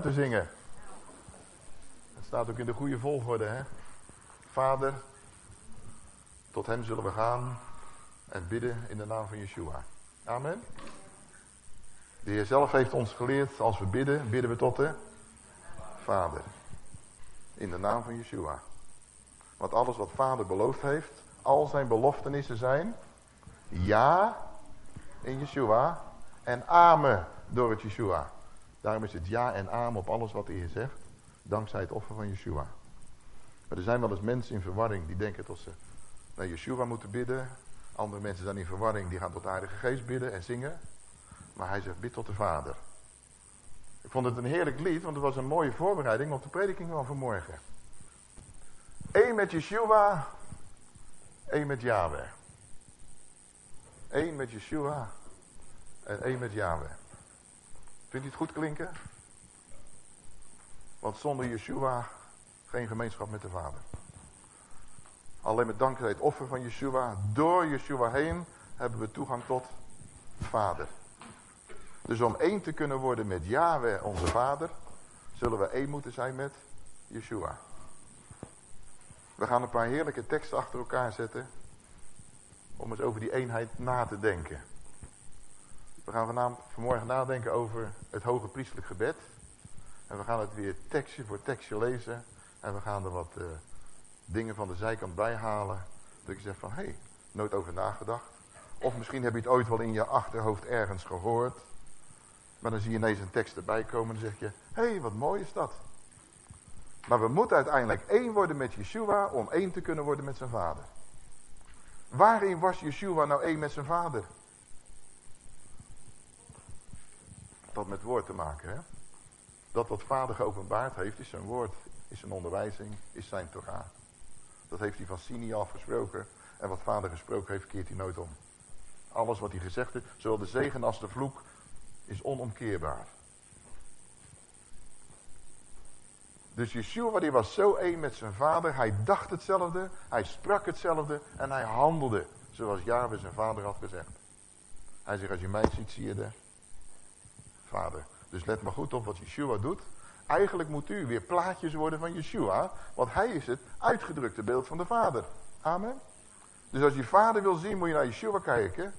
te zingen. Het staat ook in de goede volgorde. Hè? Vader, tot hem zullen we gaan en bidden in de naam van Yeshua. Amen. De Heer zelf heeft ons geleerd, als we bidden, bidden we tot de Vader. In de naam van Yeshua. Want alles wat Vader beloofd heeft, al zijn beloftenissen zijn ja in Yeshua en amen door het Yeshua. Daarom is het ja en amen op alles wat de Heer zegt, dankzij het offer van Yeshua. Maar er zijn wel eens mensen in verwarring die denken dat ze naar Yeshua moeten bidden. Andere mensen zijn in verwarring, die gaan tot de Heilige Geest bidden en zingen. Maar hij zegt, bid tot de Vader. Ik vond het een heerlijk lied, want het was een mooie voorbereiding op de prediking van vanmorgen. Eén met Yeshua, één met Yahweh. Eén met Yeshua en één met Yahweh. Vindt u het goed klinken? Want zonder Yeshua geen gemeenschap met de Vader. Alleen met dankzij het offer van Yeshua, door Yeshua heen, hebben we toegang tot Vader. Dus om één te kunnen worden met Yahweh, onze Vader, zullen we één moeten zijn met Yeshua. We gaan een paar heerlijke teksten achter elkaar zetten. Om eens over die eenheid na te denken. We gaan vanmorgen nadenken over het hoge priestelijk gebed. En we gaan het weer tekstje voor tekstje lezen. En we gaan er wat uh, dingen van de zijkant bij halen. Dat ik zeg van, hé, hey, nooit over nagedacht. Of misschien heb je het ooit wel in je achterhoofd ergens gehoord. Maar dan zie je ineens een tekst erbij komen en dan zeg je, hé, hey, wat mooi is dat. Maar we moeten uiteindelijk één worden met Yeshua om één te kunnen worden met zijn vader. Waarin was Yeshua nou één met zijn vader? Dat met woord te maken, hè? Dat wat vader geopenbaard heeft, is zijn woord, is zijn onderwijzing, is zijn Torah. Dat heeft hij van Sini al gesproken. En wat vader gesproken heeft, keert hij nooit om. Alles wat hij gezegd heeft, zowel de zegen als de vloek, is onomkeerbaar. Dus Yeshua die was zo één met zijn vader. Hij dacht hetzelfde, hij sprak hetzelfde en hij handelde zoals Yahweh zijn vader had gezegd. Hij zegt, als je mij ziet, zie je de vader. Dus let maar goed op wat Yeshua doet. Eigenlijk moet u weer plaatjes worden van Yeshua, want hij is het uitgedrukte beeld van de vader. Amen. Dus als je vader wil zien, moet je naar Yeshua kijken.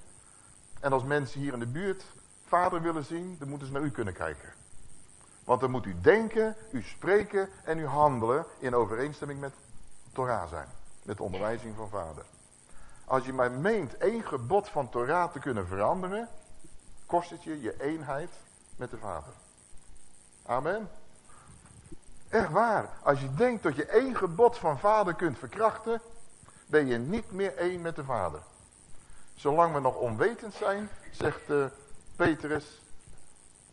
En als mensen hier in de buurt vader willen zien, dan moeten ze naar u kunnen kijken. Want dan moet u denken, u spreken en u handelen in overeenstemming met Torah zijn. Met de onderwijzing van vader. Als je maar meent één gebod van Torah te kunnen veranderen, kost het je je eenheid met de vader. Amen. Echt waar. Als je denkt dat je één gebod van vader kunt verkrachten, ben je niet meer één met de vader. Zolang we nog onwetend zijn, zegt uh, Petrus,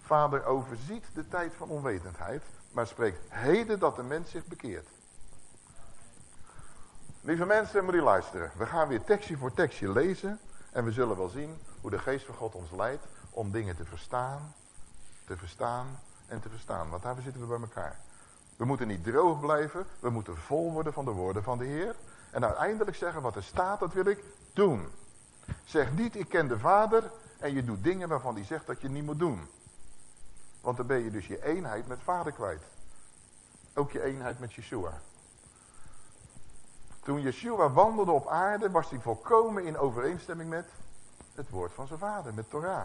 Vader overziet de tijd van onwetendheid, maar spreekt heden dat de mens zich bekeert. Lieve mensen, moet u luisteren. We gaan weer tekstje voor tekstje lezen en we zullen wel zien hoe de geest van God ons leidt om dingen te verstaan, te verstaan en te verstaan. Want daar zitten we bij elkaar. We moeten niet droog blijven, we moeten vol worden van de woorden van de Heer. En uiteindelijk zeggen wat er staat, dat wil ik doen. Zeg niet, ik ken de Vader en je doet dingen waarvan hij zegt dat je niet moet doen. Want dan ben je dus je eenheid met vader kwijt. Ook je eenheid met Yeshua. Toen Yeshua wandelde op aarde was hij volkomen in overeenstemming met het woord van zijn vader, met Torah.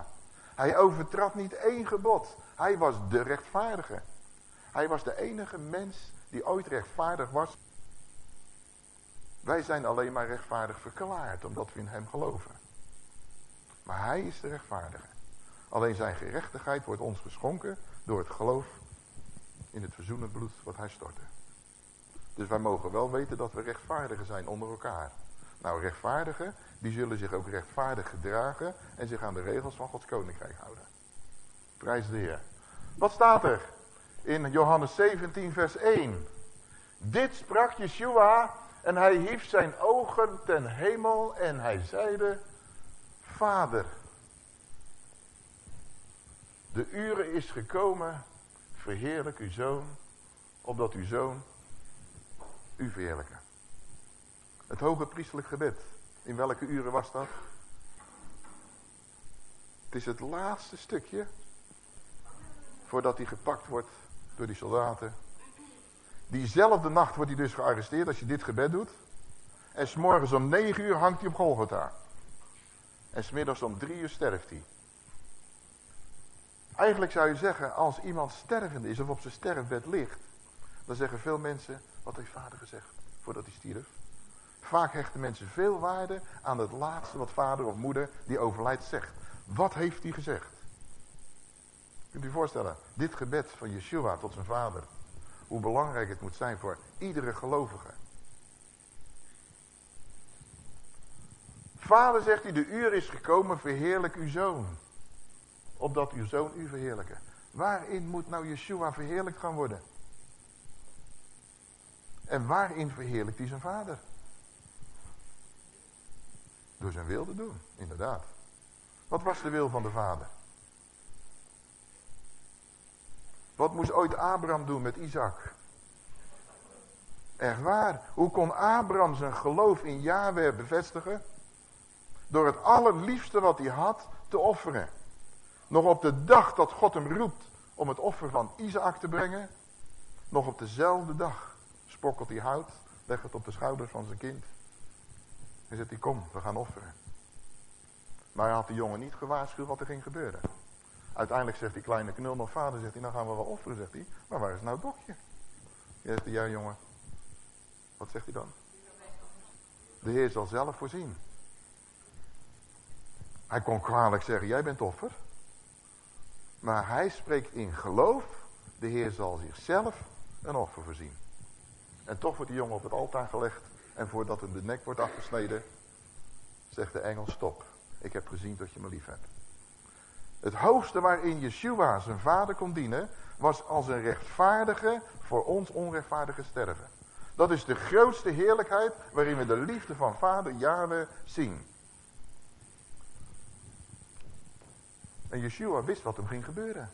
Hij overtrad niet één gebod. Hij was de rechtvaardige. Hij was de enige mens die ooit rechtvaardig was. Wij zijn alleen maar rechtvaardig verklaard omdat we in hem geloven. Maar hij is de rechtvaardige. Alleen zijn gerechtigheid wordt ons geschonken door het geloof in het verzoenend bloed wat hij stortte. Dus wij mogen wel weten dat we rechtvaardigen zijn onder elkaar. Nou, rechtvaardigen, die zullen zich ook rechtvaardig gedragen en zich aan de regels van Gods koninkrijk houden. Prijs de Heer. Wat staat er in Johannes 17 vers 1? Dit sprak Yeshua en hij hief zijn ogen ten hemel en hij zeide, Vader, de uren is gekomen, verheerlijk uw zoon, opdat uw zoon u verheerlijken. Het hoge priestelijk gebed, in welke uren was dat? Het is het laatste stukje voordat hij gepakt wordt door die soldaten. Diezelfde nacht wordt hij dus gearresteerd als je dit gebed doet. En s'morgens om negen uur hangt hij op Golgotha. En smiddags om drie uur sterft hij. Eigenlijk zou je zeggen, als iemand stervend is of op zijn sterfbed ligt, dan zeggen veel mensen, wat heeft vader gezegd voordat hij stierf? Vaak hechten mensen veel waarde aan het laatste wat vader of moeder die overlijdt zegt. Wat heeft hij gezegd? Kunt u voorstellen, dit gebed van Yeshua tot zijn vader. Hoe belangrijk het moet zijn voor iedere gelovige. Vader zegt hij, de uur is gekomen, verheerlijk uw zoon. Opdat uw zoon u verheerlijken. Waarin moet nou Yeshua verheerlijkt gaan worden? En waarin verheerlijkt hij zijn vader? Door zijn wil te doen, inderdaad. Wat was de wil van de vader? Wat moest ooit Abraham doen met Isaac? Echt waar. Hoe kon Abraham zijn geloof in Yahweh bevestigen? Door het allerliefste wat hij had te offeren. Nog op de dag dat God hem roept om het offer van Isaac te brengen. Nog op dezelfde dag spokkelt hij hout, legt het op de schouders van zijn kind. En zegt hij, kom, we gaan offeren. Maar hij had de jongen niet gewaarschuwd wat er ging gebeuren. Uiteindelijk zegt die kleine knul nog vader, zegt hij, nou gaan we wel offeren, zegt hij. Maar waar is nou het dokje? Ja, zegt hij, ja jongen. Wat zegt hij dan? De Heer zal zelf voorzien. Hij kon kwalijk zeggen, jij bent offer. Maar hij spreekt in geloof, de Heer zal zichzelf een offer voorzien. En toch wordt die jongen op het altaar gelegd. En voordat hem de nek wordt afgesneden, zegt de engel stop. Ik heb gezien dat je me lief hebt. Het hoogste waarin Yeshua zijn vader kon dienen, was als een rechtvaardige voor ons onrechtvaardige sterven. Dat is de grootste heerlijkheid waarin we de liefde van vader Yahweh zien. En Yeshua wist wat hem ging gebeuren.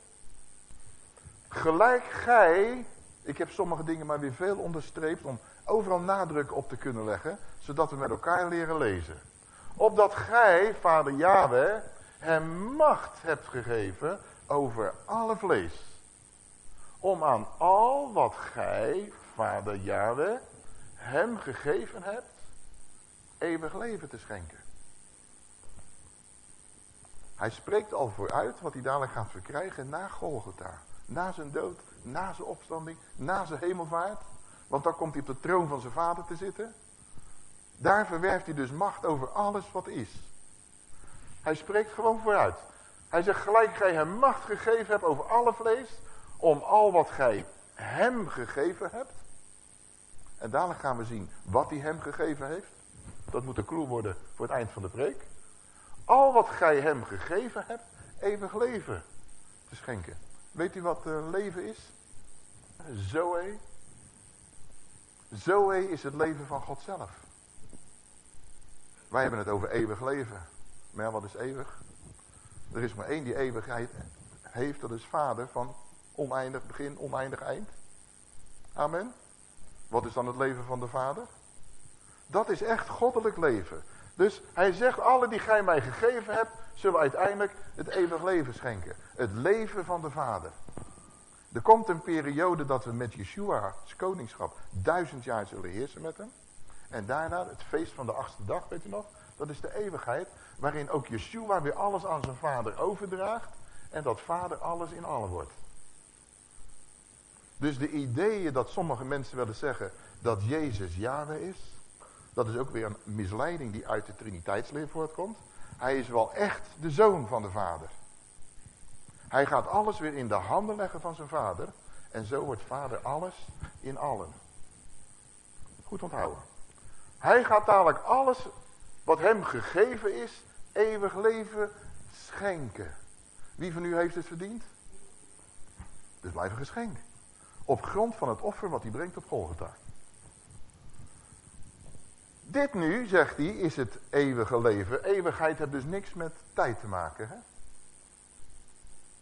Gelijk gij, ik heb sommige dingen maar weer veel onderstreept om overal nadruk op te kunnen leggen, zodat we met elkaar leren lezen. Opdat gij, vader Yahweh, hem macht hebt gegeven over alle vlees. Om aan al wat gij, vader Yahweh, hem gegeven hebt, eeuwig leven te schenken. Hij spreekt al vooruit wat hij dadelijk gaat verkrijgen na Golgotha. Na zijn dood, na zijn opstanding, na zijn hemelvaart. Want dan komt hij op de troon van zijn vader te zitten. Daar verwerft hij dus macht over alles wat is. Hij spreekt gewoon vooruit. Hij zegt gelijk gij hem macht gegeven hebt over alle vlees. Om al wat gij hem gegeven hebt. En dadelijk gaan we zien wat hij hem gegeven heeft. Dat moet de clue worden voor het eind van de preek. Al wat gij hem gegeven hebt, eeuwig leven te schenken. Weet u wat uh, leven is? Zoe. Zoe is het leven van God zelf. Wij hebben het over eeuwig leven. Maar wat is eeuwig? Er is maar één die eeuwigheid heeft, dat is vader van oneindig begin, oneindig eind. Amen. Wat is dan het leven van de vader? Dat is echt goddelijk leven. Dus hij zegt, alle die gij mij gegeven hebt, zullen uiteindelijk het eeuwig leven schenken. Het leven van de Vader. Er komt een periode dat we met Yeshua's koningschap duizend jaar zullen heersen met hem. En daarna het feest van de achtste dag, weet u nog? Dat is de eeuwigheid, waarin ook Yeshua weer alles aan zijn vader overdraagt. En dat vader alles in allen wordt. Dus de ideeën dat sommige mensen willen zeggen dat Jezus Yahweh is. Dat is ook weer een misleiding die uit de Triniteitsleer voortkomt. Hij is wel echt de zoon van de vader. Hij gaat alles weer in de handen leggen van zijn vader. En zo wordt vader alles in allen. Goed onthouden. Hij gaat dadelijk alles wat hem gegeven is, eeuwig leven schenken. Wie van u heeft het verdiend? Dus blijft een geschenk. Op grond van het offer wat hij brengt op Golgotha. Dit nu, zegt hij, is het eeuwige leven. Eeuwigheid heeft dus niks met tijd te maken. Hè?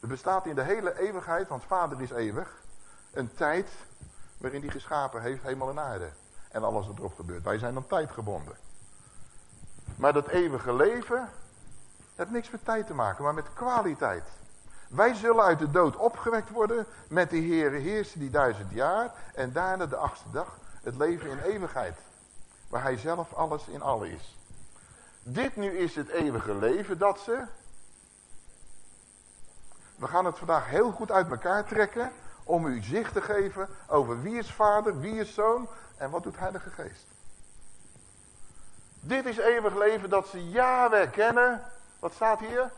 Er bestaat in de hele eeuwigheid, want vader is eeuwig, een tijd waarin hij geschapen heeft hemel en aarde. En alles wat erop gebeurt. Wij zijn dan tijdgebonden. Maar dat eeuwige leven heeft niks met tijd te maken, maar met kwaliteit. Wij zullen uit de dood opgewekt worden met de Heere heersen die duizend jaar. En daarna de achtste dag het leven in eeuwigheid. Waar hij zelf alles in alle is. Dit nu is het eeuwige leven dat ze... We gaan het vandaag heel goed uit elkaar trekken om u zicht te geven over wie is vader, wie is zoon en wat doet heilige geest. Dit is eeuwig leven dat ze Yahweh kennen. Wat staat hier?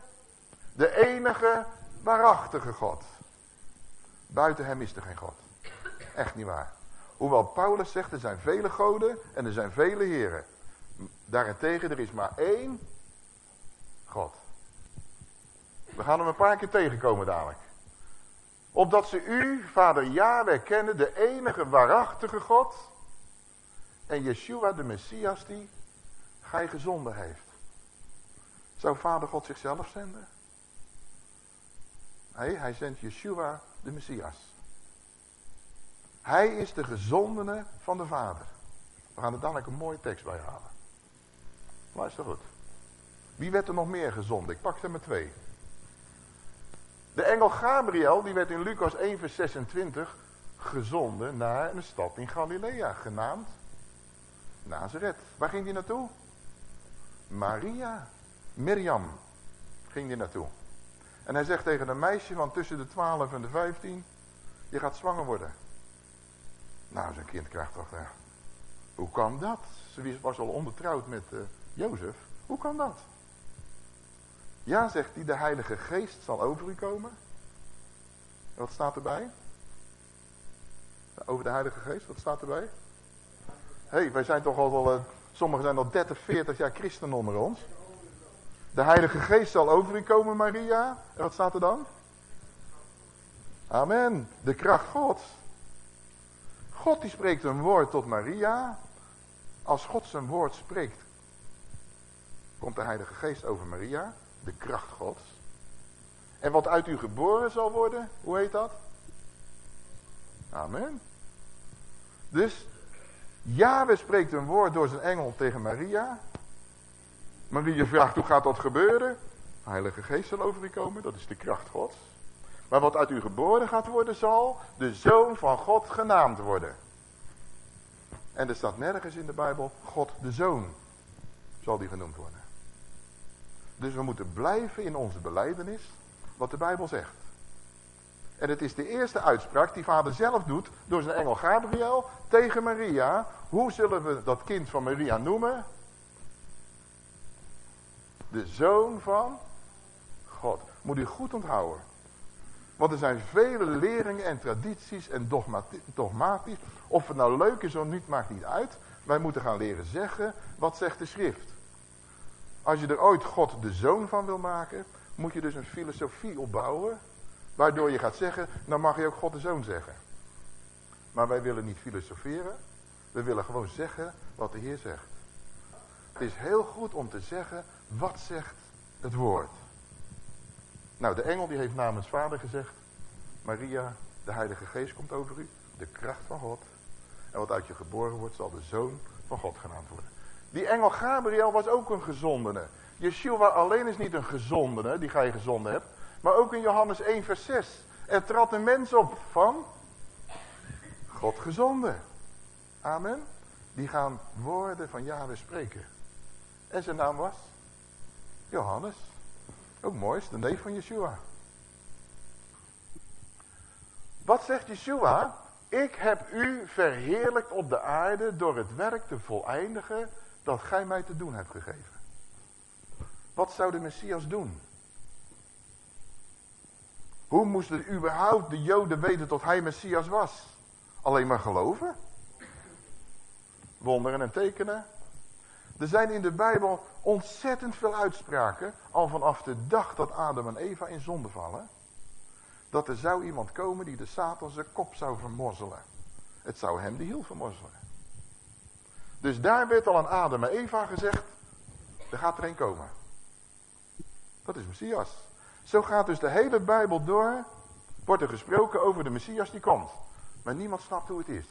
De enige waarachtige God. Buiten hem is er geen God. Echt niet waar. Hoewel Paulus zegt er zijn vele goden en er zijn vele heren. Daarentegen er is maar één God. We gaan hem een paar keer tegenkomen dadelijk. Opdat ze u, vader Yahweh, kennen, de enige waarachtige God. En Yeshua, de Messias, die gij gezonden heeft. Zou vader God zichzelf zenden? Nee, hij zendt Yeshua, de Messias. Hij is de gezondene van de vader. We gaan er dadelijk een mooie tekst bij halen. Luister goed. Wie werd er nog meer gezonden? Ik pak er maar twee. De engel Gabriel, die werd in Lucas 1 vers 26 gezonden naar een stad in Galilea, genaamd Nazareth. Waar ging die naartoe? Maria, Miriam, ging die naartoe. En hij zegt tegen een meisje van tussen de 12 en de 15, je gaat zwanger worden. Nou, zijn kind krijgt toch, ja. hoe kan dat? Ze was al ondertrouwd met uh, Jozef. Hoe kan dat? Ja, zegt hij, de heilige geest zal over u komen. wat staat erbij? Over de heilige geest, wat staat erbij? Hé, hey, wij zijn toch al, uh, sommigen zijn al 30, 40 jaar christen onder ons. De heilige geest zal over u komen, Maria. En wat staat er dan? Amen. De kracht Gods. God die spreekt een woord tot Maria. Als God zijn woord spreekt, komt de heilige geest over Maria de kracht gods. En wat uit u geboren zal worden, hoe heet dat? Amen. Dus, Yahweh spreekt een woord door zijn engel tegen Maria. Maria vraagt, hoe gaat dat gebeuren? De Heilige Geest zal over u komen, dat is de kracht gods. Maar wat uit u geboren gaat worden, zal de Zoon van God genaamd worden. En er staat nergens in de Bijbel, God de Zoon zal die genoemd worden. Dus we moeten blijven in onze beleidenis wat de Bijbel zegt. En het is de eerste uitspraak die vader zelf doet door zijn engel Gabriel tegen Maria. Hoe zullen we dat kind van Maria noemen? De zoon van God. Moet u goed onthouden. Want er zijn vele leringen en tradities en dogmatisch. Of het nou leuk is of niet, maakt niet uit. Wij moeten gaan leren zeggen, wat zegt de schrift? Als je er ooit God de zoon van wil maken, moet je dus een filosofie opbouwen. Waardoor je gaat zeggen, dan mag je ook God de zoon zeggen. Maar wij willen niet filosoferen. We willen gewoon zeggen wat de Heer zegt. Het is heel goed om te zeggen, wat zegt het woord? Nou, de engel die heeft namens vader gezegd, Maria, de heilige geest komt over u, de kracht van God. En wat uit je geboren wordt, zal de zoon van God genaamd worden. Die engel Gabriel was ook een gezondene. Yeshua alleen is niet een gezondene, die gij gezonden hebt. Maar ook in Johannes 1 vers 6. Er trad een mens op van God gezonden. Amen. Die gaan woorden van Yahweh spreken. En zijn naam was Johannes. Ook mooi, is de neef van Yeshua. Wat zegt Yeshua? Ik heb u verheerlijkt op de aarde door het werk te voleindigen dat gij mij te doen hebt gegeven. Wat zou de Messias doen? Hoe moesten überhaupt de Joden weten dat hij Messias was? Alleen maar geloven? Wonderen en tekenen? Er zijn in de Bijbel ontzettend veel uitspraken, al vanaf de dag dat Adam en Eva in zonde vallen, dat er zou iemand komen die de Satan zijn kop zou vermorzelen. Het zou hem de hiel vermorzelen. Dus daar werd al aan Adam en Eva gezegd, er gaat er een komen. Dat is Messias. Zo gaat dus de hele Bijbel door, wordt er gesproken over de Messias die komt. Maar niemand snapt hoe het is.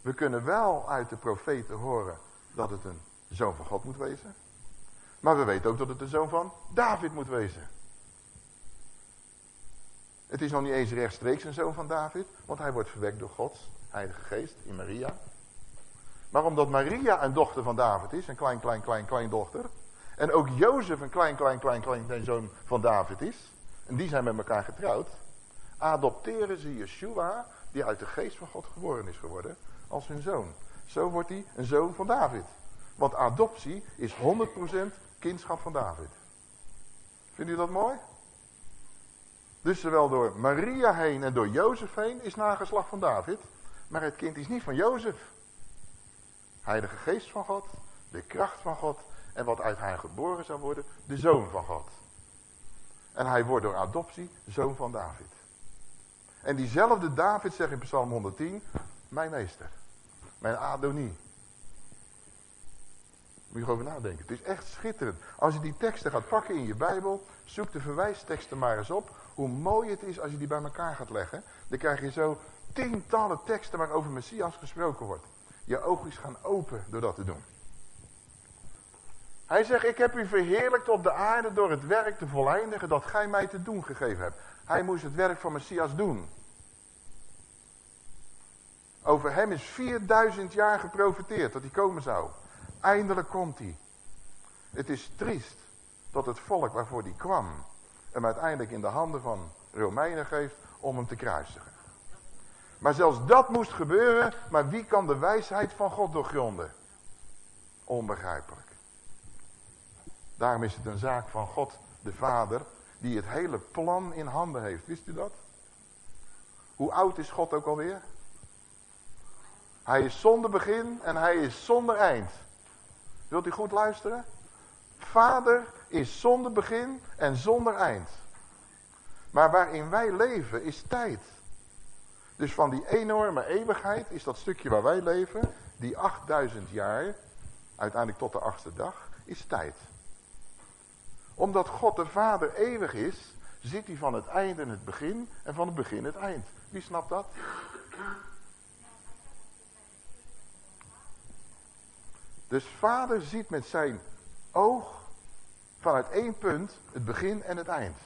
We kunnen wel uit de profeten horen dat het een zoon van God moet wezen. Maar we weten ook dat het de zoon van David moet wezen. Het is nog niet eens rechtstreeks een zoon van David, want hij wordt verwekt door Gods Heilige Geest in Maria. Maar omdat Maria een dochter van David is, een klein, klein, klein, klein dochter. En ook Jozef een klein, klein, klein, klein, zoon van David is. En die zijn met elkaar getrouwd. Adopteren ze Yeshua, die uit de geest van God geboren is geworden, als hun zoon. Zo wordt hij een zoon van David. Want adoptie is 100% kindschap van David. Vindt u dat mooi? Dus zowel door Maria heen en door Jozef heen is nageslag van David. Maar het kind is niet van Jozef. Heilige geest van God, de kracht van God en wat uit haar geboren zou worden, de zoon van God. En hij wordt door adoptie zoon van David. En diezelfde David zegt in Psalm 110, mijn meester, mijn Adonie. Moet je over nadenken. Het is echt schitterend. Als je die teksten gaat pakken in je Bijbel, zoek de verwijsteksten maar eens op. Hoe mooi het is als je die bij elkaar gaat leggen. Dan krijg je zo tientallen teksten waar over Messias gesproken wordt. Je oogjes gaan open door dat te doen. Hij zegt, ik heb u verheerlijkt op de aarde door het werk te voleindigen dat gij mij te doen gegeven hebt. Hij moest het werk van Messias doen. Over hem is 4000 jaar geprofiteerd dat hij komen zou. Eindelijk komt hij. Het is triest dat het volk waarvoor hij kwam hem uiteindelijk in de handen van Romeinen geeft om hem te kruisigen. Maar zelfs dat moest gebeuren, maar wie kan de wijsheid van God doorgronden? Onbegrijpelijk. Daarom is het een zaak van God, de Vader, die het hele plan in handen heeft. Wist u dat? Hoe oud is God ook alweer? Hij is zonder begin en hij is zonder eind. Wilt u goed luisteren? Vader is zonder begin en zonder eind. Maar waarin wij leven is tijd. Dus van die enorme eeuwigheid is dat stukje waar wij leven, die 8000 jaar, uiteindelijk tot de achtste dag, is tijd. Omdat God de Vader eeuwig is, ziet hij van het einde het begin en van het begin het eind. Wie snapt dat? Dus vader ziet met zijn oog vanuit één punt het begin en het eind.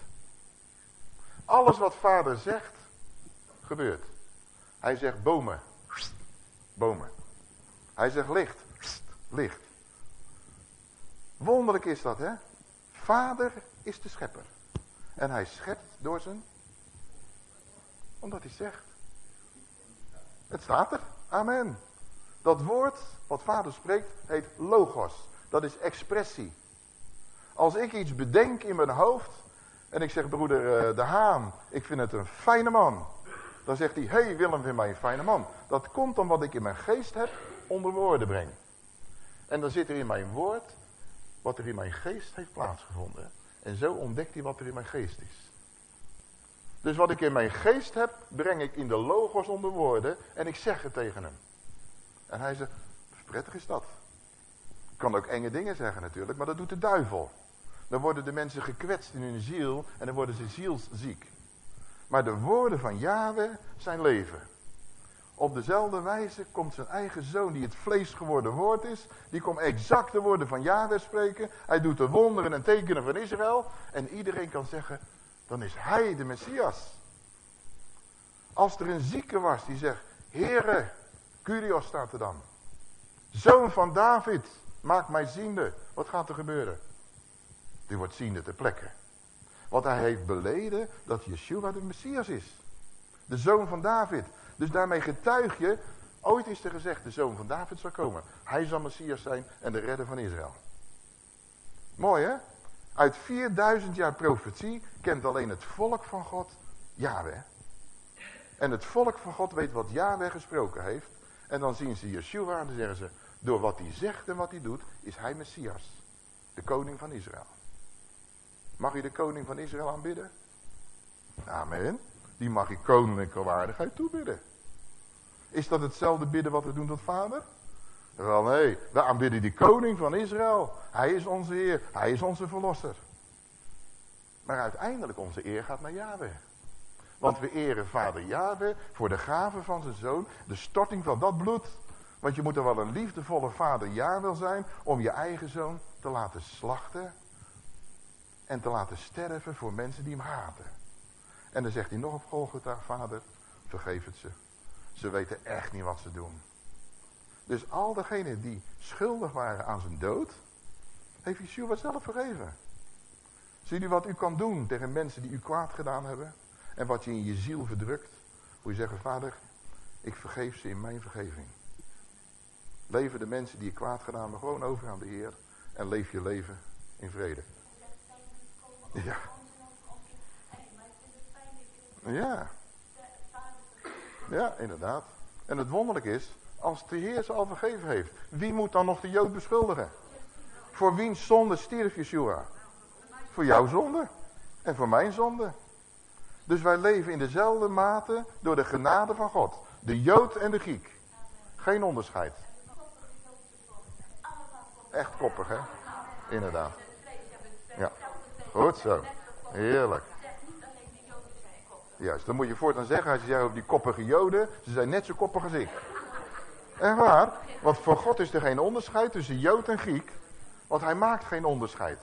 Alles wat vader zegt, gebeurt. Hij zegt bomen, bomen. Hij zegt licht, licht. Wonderlijk is dat, hè? Vader is de schepper. En hij schept door zijn... Omdat hij zegt. Het staat er. Amen. Dat woord wat vader spreekt heet logos. Dat is expressie. Als ik iets bedenk in mijn hoofd en ik zeg broeder uh, De Haan, ik vind het een fijne man. Dan zegt hij, hé hey, Willem vind mij een fijne man. Dat komt wat ik in mijn geest heb onder woorden breng. En dan zit er in mijn woord wat er in mijn geest heeft plaatsgevonden. En zo ontdekt hij wat er in mijn geest is. Dus wat ik in mijn geest heb, breng ik in de logos onder woorden en ik zeg het tegen hem. En hij zegt, prettig is dat. Ik kan ook enge dingen zeggen natuurlijk, maar dat doet de duivel. Dan worden de mensen gekwetst in hun ziel en dan worden ze zielsziek. Maar de woorden van Yahweh zijn leven. Op dezelfde wijze komt zijn eigen zoon, die het vlees geworden woord is, die komt exact de woorden van Yahweh spreken. Hij doet de wonderen en tekenen van Israël. En iedereen kan zeggen, dan is hij de Messias. Als er een zieke was die zegt, Heere, Curios staat er dan. Zoon van David, maak mij ziende. Wat gaat er gebeuren? Die wordt ziende ter plekke. Want hij heeft beleden dat Yeshua de Messias is. De zoon van David. Dus daarmee getuig je, ooit is er gezegd, de zoon van David zal komen. Hij zal Messias zijn en de redder van Israël. Mooi hè? Uit 4000 jaar profetie kent alleen het volk van God Yahweh. En het volk van God weet wat Yahweh gesproken heeft. En dan zien ze Yeshua en dan zeggen ze, door wat hij zegt en wat hij doet, is hij Messias. De koning van Israël. Mag je de koning van Israël aanbidden? Amen. Die mag je koninklijke waardigheid toebidden. Is dat hetzelfde bidden wat we doen tot vader? Wel nee, we aanbidden die koning van Israël. Hij is onze Heer, hij is onze verlosser. Maar uiteindelijk onze eer gaat naar Yahweh. Want we eren vader Yahweh voor de gave van zijn zoon, de storting van dat bloed. Want je moet er wel een liefdevolle vader Yahweh zijn om je eigen zoon te laten slachten en te laten sterven voor mensen die hem haten. En dan zegt hij nog op Golgotha, vader, vergeef het ze. Ze weten echt niet wat ze doen. Dus al degenen die schuldig waren aan zijn dood, heeft Yeshua zelf vergeven. Ziet u wat u kan doen tegen mensen die u kwaad gedaan hebben? En wat je in je ziel verdrukt? Hoe je zeggen, vader, ik vergeef ze in mijn vergeving. Leven de mensen die je kwaad gedaan hebben gewoon over aan de Heer. En leef je leven in vrede. Ja. Ja. Ja, inderdaad. En het wonderlijk is, als de Heer ze al vergeven heeft, wie moet dan nog de Jood beschuldigen? Voor wiens zonde stierf Yeshua? Voor jouw zonde en voor mijn zonde. Dus wij leven in dezelfde mate door de genade van God. De Jood en de Griek. Geen onderscheid. Echt koppig, hè? Inderdaad. Ja, goed zo. Heerlijk. Juist, dan moet je voortaan zeggen, als je zegt over die koppige joden, ze zijn net zo koppig als ik. En waar? Want voor God is er geen onderscheid tussen jood en Griek. Want hij maakt geen onderscheid.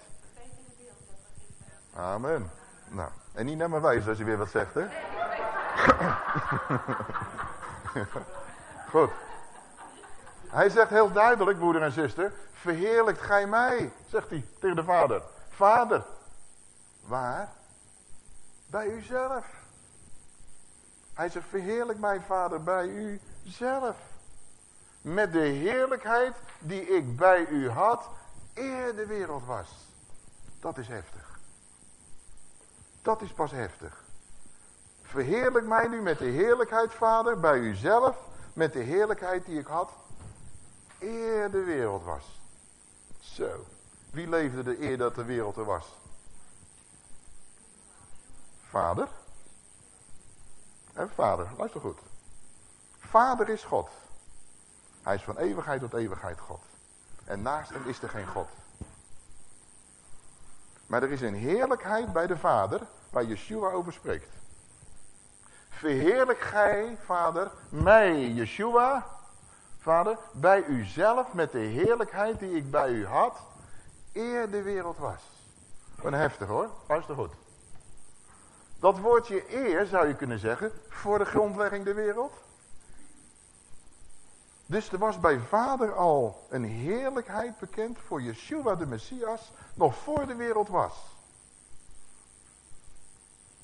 Amen. Nou, en niet naar me wijzen als je weer wat zegt, hè? Goed. Hij zegt heel duidelijk, broeder en zuster, verheerlijkt gij mij, zegt hij tegen de vader. Vader, waar? Bij uzelf. Hij zegt, verheerlijk mij vader bij u zelf. Met de heerlijkheid die ik bij u had, eer de wereld was. Dat is heftig. Dat is pas heftig. Verheerlijk mij nu met de heerlijkheid, vader, bij u zelf, met de heerlijkheid die ik had, eer de wereld was. Zo. Wie leefde de eer dat de wereld er was? Vader. Vader, luister goed. Vader is God. Hij is van eeuwigheid tot eeuwigheid God. En naast hem is er geen God. Maar er is een heerlijkheid bij de Vader waar Yeshua over spreekt. Verheerlijk gij, Vader, mij, Yeshua, Vader, bij uzelf met de heerlijkheid die ik bij u had, eer de wereld was. Een heftig hoor, luister goed. Dat woordje eer zou je kunnen zeggen, voor de grondlegging der wereld. Dus er was bij vader al een heerlijkheid bekend voor Yeshua de Messias, nog voor de wereld was.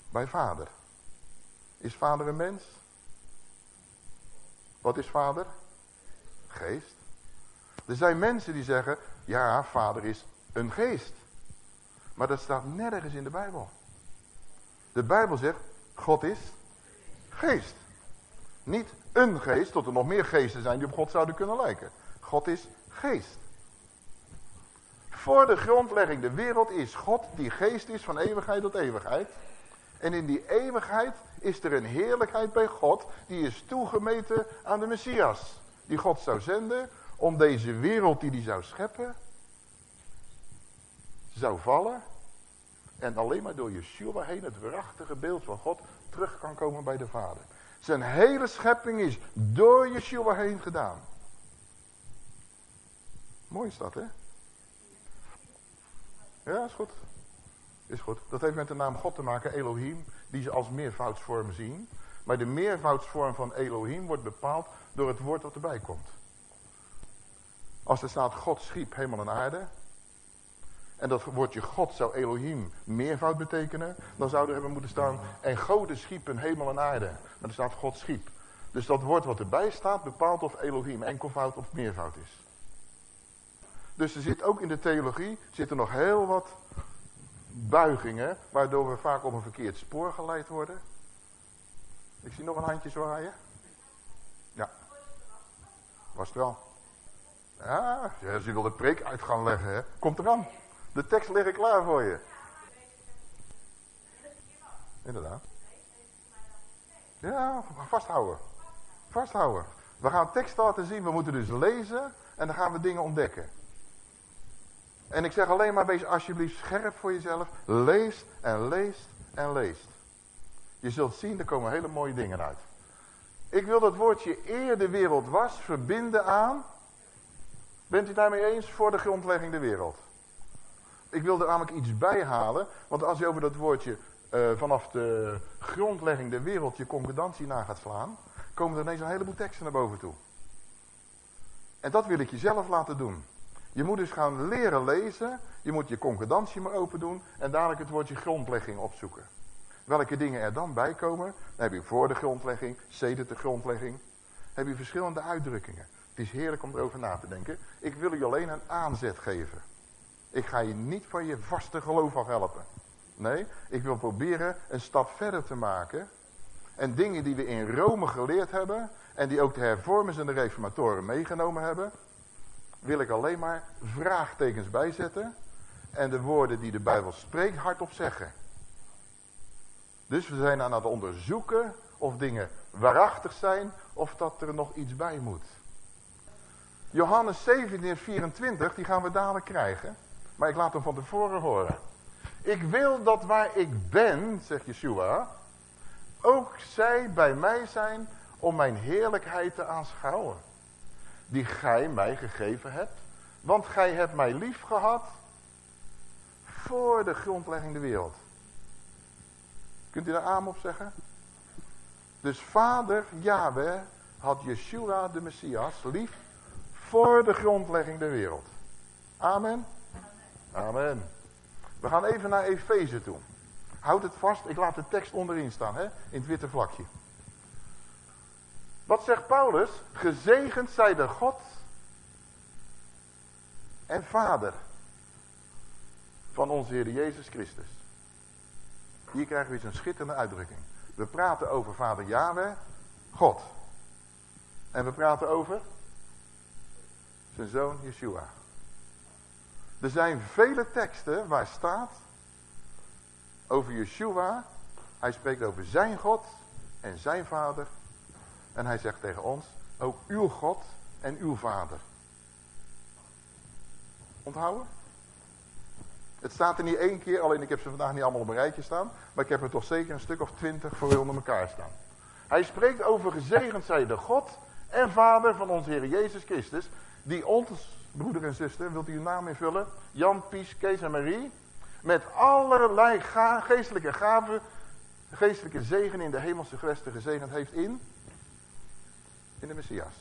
Bij vader. Is vader een mens? Wat is vader? Geest. Er zijn mensen die zeggen, ja, vader is een geest. Maar dat staat nergens in de Bijbel. De Bijbel zegt, God is geest. Niet een geest, tot er nog meer geesten zijn die op God zouden kunnen lijken. God is geest. Voor de grondlegging de wereld is God die geest is van eeuwigheid tot eeuwigheid. En in die eeuwigheid is er een heerlijkheid bij God die is toegemeten aan de Messias. Die God zou zenden om deze wereld die hij zou scheppen, zou vallen. En alleen maar door Yeshua heen het waarachtige beeld van God terug kan komen bij de Vader. Zijn hele schepping is door Yeshua heen gedaan. Mooi is dat, hè? Ja, is goed. Is goed. Dat heeft met de naam God te maken, Elohim, die ze als meervoudsvorm zien. Maar de meervoudsvorm van Elohim wordt bepaald door het woord dat erbij komt. Als er staat God schiep hemel en aarde. En dat woordje God zou Elohim meervoud betekenen. Dan zou er hebben moeten staan. En Gode schiepen hemel en aarde. Maar er staat God schiep. Dus dat woord wat erbij staat bepaalt of Elohim enkelvoud of meervoud is. Dus er zit ook in de theologie zitten nog heel wat buigingen. Waardoor we vaak op een verkeerd spoor geleid worden. Ik zie nog een handje zwaaien. Ja. Was het wel. Ja, ze wil de preek uit gaan leggen. Hè? Komt eraan. De tekst ligt klaar voor je. Inderdaad. Ja, vasthouden. Vasthouden. We gaan tekst laten zien. We moeten dus lezen. En dan gaan we dingen ontdekken. En ik zeg alleen maar, wees alsjeblieft scherp voor jezelf. Lees en leest en leest. Je zult zien, er komen hele mooie dingen uit. Ik wil dat woordje eer de wereld was verbinden aan... Bent u daarmee eens voor de grondlegging de wereld? Ik wil er namelijk iets bij halen. Want als je over dat woordje eh, vanaf de grondlegging de wereld je concordantie na gaat slaan, komen er ineens een heleboel teksten naar boven toe. En dat wil ik je zelf laten doen. Je moet dus gaan leren lezen, je moet je concordantie maar open doen en dadelijk het woordje grondlegging opzoeken. Welke dingen er dan bij komen, dan heb je voor de grondlegging, sedert de grondlegging, heb je verschillende uitdrukkingen. Het is heerlijk om erover na te denken. Ik wil je alleen een aanzet geven. Ik ga je niet van je vaste geloof af helpen. Nee, ik wil proberen een stap verder te maken. En dingen die we in Rome geleerd hebben. En die ook de hervormers en de reformatoren meegenomen hebben. Wil ik alleen maar vraagtekens bijzetten. En de woorden die de Bijbel spreekt hardop zeggen. Dus we zijn aan het onderzoeken of dingen waarachtig zijn. Of dat er nog iets bij moet. Johannes 17, 24, die gaan we dadelijk krijgen. Maar ik laat hem van tevoren horen. Ik wil dat waar ik ben, zegt Yeshua, ook zij bij mij zijn om mijn heerlijkheid te aanschouwen. Die gij mij gegeven hebt. Want gij hebt mij lief gehad voor de grondlegging de wereld. Kunt u daar aan op zeggen? Dus vader Yahweh had Yeshua de Messias lief voor de grondlegging der wereld. Amen. Amen. We gaan even naar Efeze toe. Houd het vast, ik laat de tekst onderin staan, hè, in het witte vlakje. Wat zegt Paulus? Gezegend zij de God en Vader van onze Heer Jezus Christus. Hier krijgen we eens een schitterende uitdrukking. We praten over Vader Yahweh, God. En we praten over zijn zoon Yeshua. Er zijn vele teksten waar staat over Yeshua. Hij spreekt over zijn God en zijn vader. En hij zegt tegen ons, ook uw God en uw vader. Onthouden? Het staat er niet één keer, alleen ik heb ze vandaag niet allemaal op een rijtje staan. Maar ik heb er toch zeker een stuk of twintig voor onder elkaar staan. Hij spreekt over gezegend zij de God en vader van onze Heer Jezus Christus. Die ons broeder en zuster, wilt u uw naam invullen? Jan, Pies, Kees en Marie. Met allerlei geestelijke gaven, geestelijke zegen in de hemelse gewesten gezegend heeft in, in de Messias.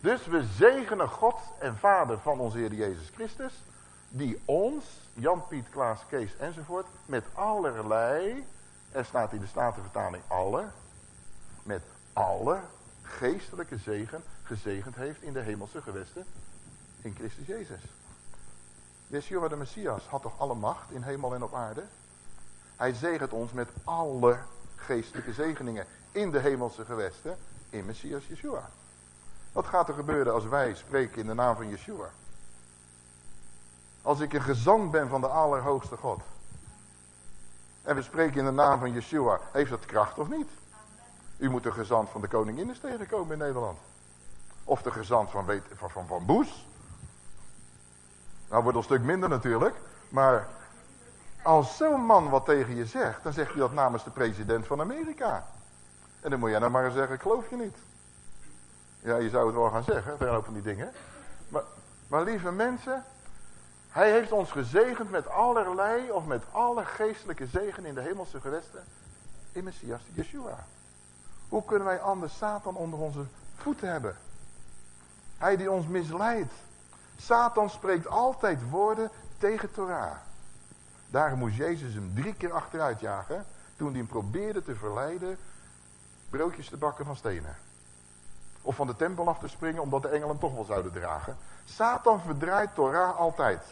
Dus we zegenen God en Vader van onze Heer Jezus Christus, die ons, Jan, Piet, Klaas, Kees enzovoort, met allerlei, er staat in de Statenvertaling alle, met alle geestelijke zegen gezegend heeft in de hemelse gewesten in Christus Jezus. Yeshua de Messias had toch alle macht in hemel en op aarde? Hij zegent ons met alle geestelijke zegeningen in de hemelse gewesten in Messias Yeshua. Wat gaat er gebeuren als wij spreken in de naam van Yeshua? Als ik een gezant ben van de Allerhoogste God. En we spreken in de naam van Yeshua. Heeft dat kracht of niet? U moet de gezant van de koningin eens tegenkomen in Nederland. Of de gezant van, van, van, van Boes. Nou wordt een stuk minder natuurlijk. Maar als zo'n man wat tegen je zegt, dan zegt hij dat namens de president van Amerika. En dan moet jij nou maar zeggen, ik geloof je niet. Ja, je zou het wel gaan zeggen, een van die dingen. Maar, maar lieve mensen, hij heeft ons gezegend met allerlei of met alle geestelijke zegen in de hemelse gewesten in Messias Yeshua. Hoe kunnen wij anders Satan onder onze voeten hebben? Hij die ons misleidt. Satan spreekt altijd woorden tegen Torah. Daarom moest Jezus hem drie keer achteruit jagen. Toen hij hem probeerde te verleiden broodjes te bakken van stenen. Of van de tempel af te springen omdat de engelen toch wel zouden dragen. Satan verdraait Torah altijd.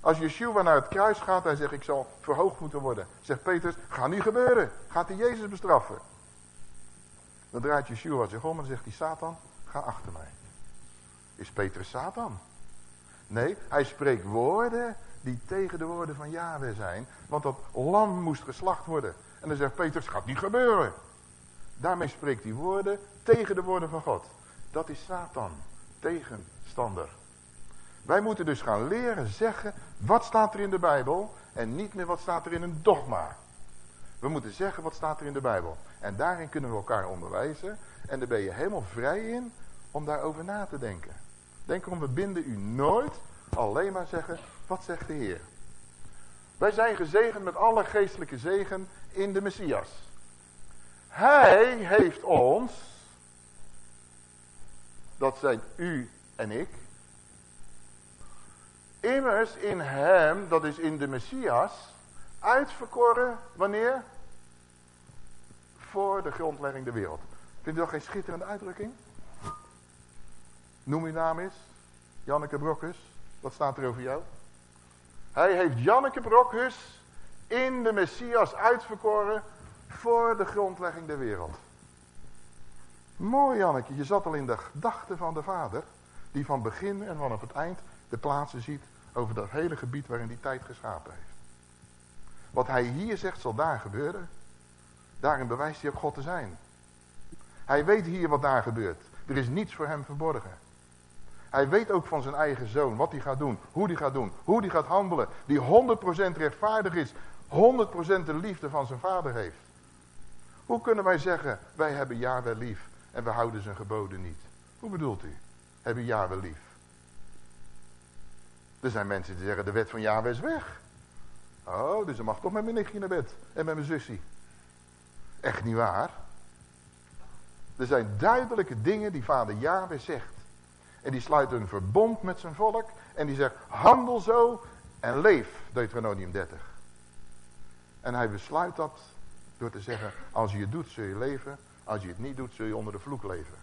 Als Yeshua naar het kruis gaat, hij zegt ik zal verhoogd moeten worden. Zegt Petrus, ga niet gebeuren. Gaat hij Jezus bestraffen. Dan draait Yeshua zich om en zegt hij, Satan, ga achter mij. Is Petrus Satan? Nee, hij spreekt woorden die tegen de woorden van Yahweh zijn. Want dat lam moest geslacht worden. En dan zegt Petrus, gaat niet gebeuren. Daarmee spreekt hij woorden tegen de woorden van God. Dat is Satan, tegenstander. Wij moeten dus gaan leren zeggen, wat staat er in de Bijbel en niet meer wat staat er in een dogma. We moeten zeggen wat staat er in de Bijbel. En daarin kunnen we elkaar onderwijzen. En daar ben je helemaal vrij in om daarover na te denken. Denk erom, we binden u nooit alleen maar zeggen, wat zegt de Heer? Wij zijn gezegend met alle geestelijke zegen in de Messias. Hij heeft ons, dat zijn u en ik, immers in hem, dat is in de Messias, uitverkoren, wanneer? Voor de grondlegging der wereld. Vindt u dat geen schitterende uitdrukking? Noem uw naam eens. Janneke Brokkes. Wat staat er over jou? Hij heeft Janneke Brokhus in de Messias uitverkoren voor de grondlegging der wereld. Mooi Janneke, je zat al in de gedachten van de Vader, die van begin en vanaf het eind de plaatsen ziet over dat hele gebied waarin die tijd geschapen heeft. Wat hij hier zegt zal daar gebeuren. Daarin bewijst hij op God te zijn. Hij weet hier wat daar gebeurt. Er is niets voor hem verborgen. Hij weet ook van zijn eigen zoon wat hij gaat doen, hoe hij gaat doen, hoe hij gaat handelen. Die 100% rechtvaardig is, 100% de liefde van zijn vader heeft. Hoe kunnen wij zeggen, wij hebben Yahweh lief en we houden zijn geboden niet? Hoe bedoelt u? Hebben Yahweh lief? Er zijn mensen die zeggen, de wet van Yahweh is weg. Oh, dus dan mag toch met mijn nichtje naar bed en met mijn zusje. Echt niet waar. Er zijn duidelijke dingen die vader Yahweh zegt. En die sluit een verbond met zijn volk. En die zegt, handel zo en leef, Deuteronomium 30. En hij besluit dat door te zeggen, als je het doet zul je leven. Als je het niet doet zul je onder de vloek leven.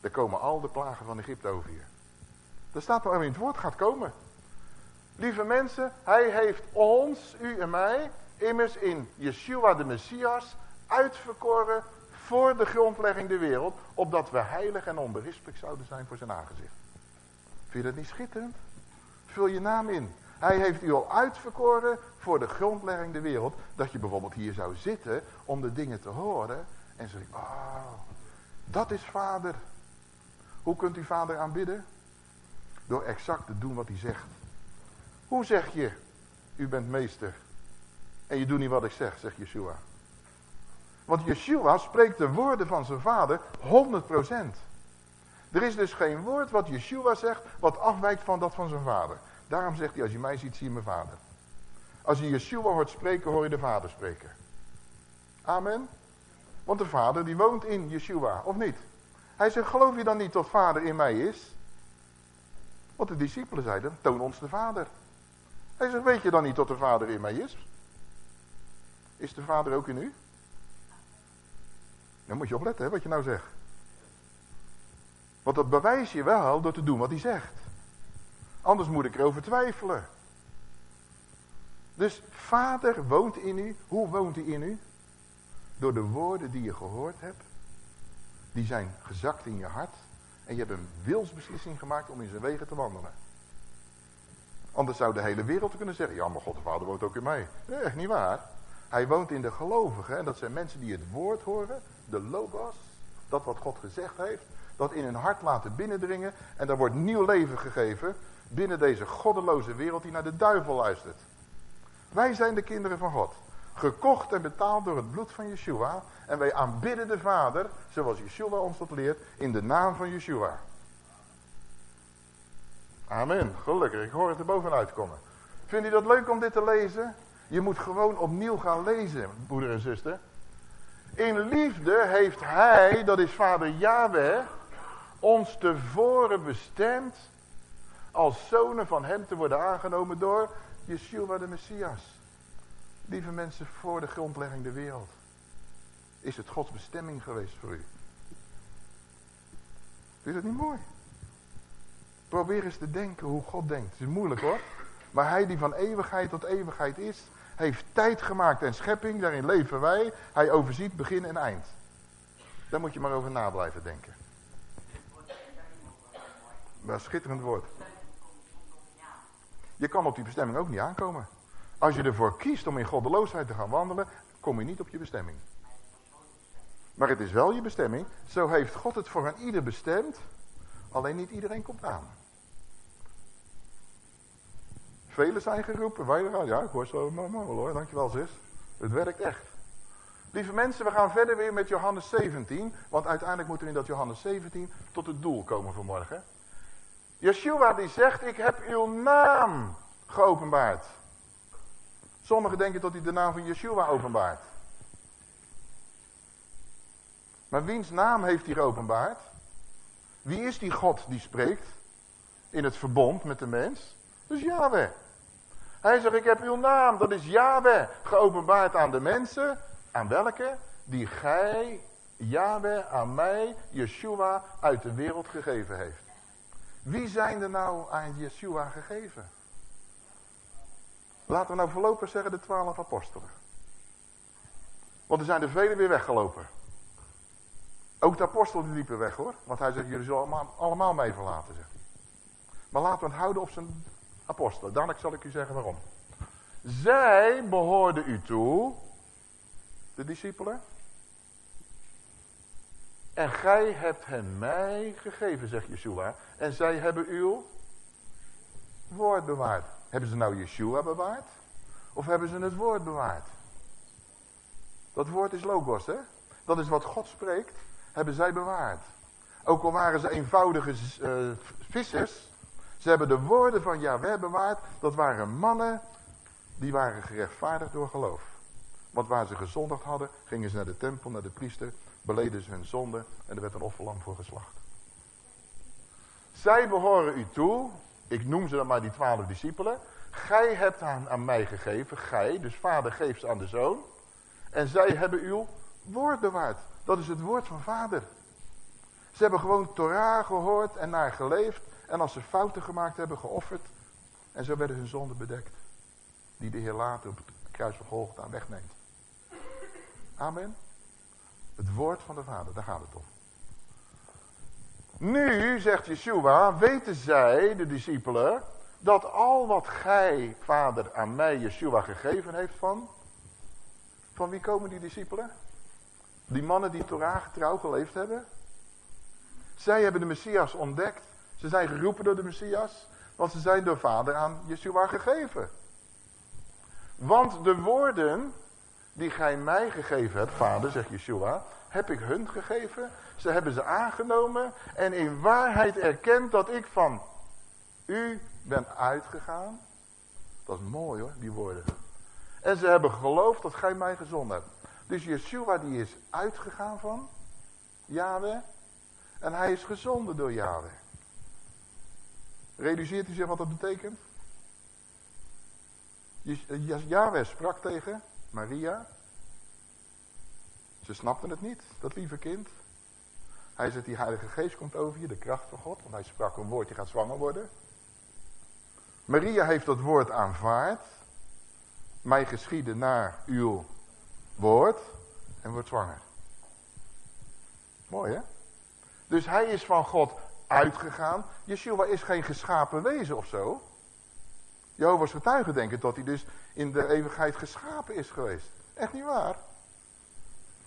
Er komen al de plagen van Egypte over je. Er staat waarom in het woord gaat komen. Lieve mensen, hij heeft ons, u en mij, immers in Yeshua de Messias uitverkoren voor de grondlegging der wereld, opdat we heilig en onberispelijk zouden zijn voor zijn aangezicht. Vind je dat niet schitterend? Vul je naam in. Hij heeft u al uitverkoren voor de grondlegging der wereld, dat je bijvoorbeeld hier zou zitten om de dingen te horen en zeg oh, dat is vader. Hoe kunt u vader aanbidden? Door exact te doen wat hij zegt. Hoe zeg je, u bent meester en je doet niet wat ik zeg, zegt Yeshua. Want Yeshua spreekt de woorden van zijn vader 100%. Er is dus geen woord wat Yeshua zegt wat afwijkt van dat van zijn vader. Daarom zegt hij, als je mij ziet, zie je mijn vader. Als je Yeshua hoort spreken, hoor je de vader spreken. Amen. Want de vader die woont in Yeshua, of niet? Hij zegt, geloof je dan niet dat vader in mij is? Want de discipelen zeiden, toon ons de vader. Hij zegt, weet je dan niet dat de vader in mij is? Is de vader ook in u? Dan moet je opletten hè, wat je nou zegt. Want dat bewijs je wel door te doen wat hij zegt. Anders moet ik erover twijfelen. Dus vader woont in u. Hoe woont hij in u? Door de woorden die je gehoord hebt. Die zijn gezakt in je hart. En je hebt een wilsbeslissing gemaakt om in zijn wegen te wandelen. Anders zou de hele wereld kunnen zeggen, ja maar God de Vader woont ook in mij. Nee, echt niet waar. Hij woont in de gelovigen en dat zijn mensen die het woord horen, de logos, dat wat God gezegd heeft, dat in hun hart laten binnendringen en daar wordt nieuw leven gegeven binnen deze goddeloze wereld die naar de duivel luistert. Wij zijn de kinderen van God, gekocht en betaald door het bloed van Yeshua en wij aanbidden de Vader, zoals Yeshua ons dat leert, in de naam van Yeshua. Amen, gelukkig, ik hoor het er bovenuit komen. Vindt u dat leuk om dit te lezen? Je moet gewoon opnieuw gaan lezen, broeder en zuster. In liefde heeft hij, dat is vader Yahweh, ons tevoren bestemd als zonen van hem te worden aangenomen door Yeshua de Messias. Lieve mensen, voor de grondlegging der wereld is het Gods bestemming geweest voor u. Je dat niet mooi? Probeer eens te denken hoe God denkt. Het is moeilijk hoor. Maar hij die van eeuwigheid tot eeuwigheid is, heeft tijd gemaakt en schepping, daarin leven wij. Hij overziet begin en eind. Daar moet je maar over na blijven denken. Dat schitterend woord. Je kan op die bestemming ook niet aankomen. Als je ervoor kiest om in goddeloosheid te gaan wandelen, kom je niet op je bestemming. Maar het is wel je bestemming. Zo heeft God het voor een ieder bestemd. Alleen niet iedereen komt aan. Velen zijn geroepen, wij eraan. Ja, ik hoor zo, maar hoor, dankjewel zus. Het werkt echt. Lieve mensen, we gaan verder weer met Johannes 17. Want uiteindelijk moeten we in dat Johannes 17 tot het doel komen vanmorgen. Yeshua die zegt, ik heb uw naam geopenbaard. Sommigen denken dat hij de naam van Yeshua openbaart. Maar wiens naam heeft hij geopenbaard? Wie is die God die spreekt in het verbond met de mens? Dus Yahweh. Hij zegt, ik heb uw naam, dat is Yahweh, geopenbaard aan de mensen. Aan welke? Die gij, Yahweh, aan mij, Yeshua, uit de wereld gegeven heeft. Wie zijn er nou aan Yeshua gegeven? Laten we nou voorlopig zeggen de twaalf apostelen. Want er zijn er velen weer weggelopen. Ook de apostelen liepen weg hoor. Want hij zegt, jullie zullen allemaal, mij verlaten. Zegt. Maar laten we het houden op zijn apostelen. Dadelijk zal ik u zeggen waarom. Zij behoorden u toe, de discipelen. En gij hebt hen mij gegeven, zegt Yeshua. En zij hebben uw woord bewaard. Hebben ze nou Yeshua bewaard? Of hebben ze het woord bewaard? Dat woord is logos, hè? Dat is wat God spreekt, hebben zij bewaard. Ook al waren ze eenvoudige uh, vissers, ze hebben de woorden van Yahweh bewaard. Dat waren mannen die waren gerechtvaardigd door geloof. Want waar ze gezondigd hadden, gingen ze naar de tempel, naar de priester, beleden ze hun zonde en er werd een offerlam voor geslacht. Zij behoren u toe, ik noem ze dan maar die twaalf discipelen. Gij hebt aan, aan mij gegeven, gij, dus vader geeft ze aan de zoon. En zij hebben uw woord bewaard. Dat is het woord van vader. Ze hebben gewoon Torah gehoord en naar geleefd. En als ze fouten gemaakt hebben, geofferd. En zo werden hun zonden bedekt. Die de Heer later op het kruis van Golgotha wegneemt. Amen. Het woord van de Vader, daar gaat het om. Nu, zegt Yeshua, weten zij, de discipelen, dat al wat gij, vader, aan mij, Yeshua, gegeven heeft van... Van wie komen die discipelen? Die mannen die Torah getrouw geleefd hebben? Zij hebben de Messias ontdekt. Ze zijn geroepen door de Messias. Want ze zijn door vader aan Yeshua gegeven. Want de woorden die gij mij gegeven hebt, vader, zegt Yeshua, heb ik hun gegeven. Ze hebben ze aangenomen en in waarheid erkend dat ik van u ben uitgegaan. Dat is mooi hoor, die woorden. En ze hebben geloofd dat gij mij gezonden hebt. Dus Yeshua die is uitgegaan van Yahweh. En hij is gezonden door Yahweh. Realiseert u zich wat dat betekent? Yahweh sprak tegen Maria. Ze snapten het niet, dat lieve kind. Hij zegt, die heilige geest komt over je, de kracht van God. Want hij sprak een woord, je gaat zwanger worden. Maria heeft dat woord aanvaard. Mij geschieden naar uw woord. En wordt zwanger. Mooi hè? Dus hij is van God uitgegaan. Yeshua is geen geschapen wezen of zo. Jehovah's getuigen denken dat hij dus in de eeuwigheid geschapen is geweest. Echt niet waar.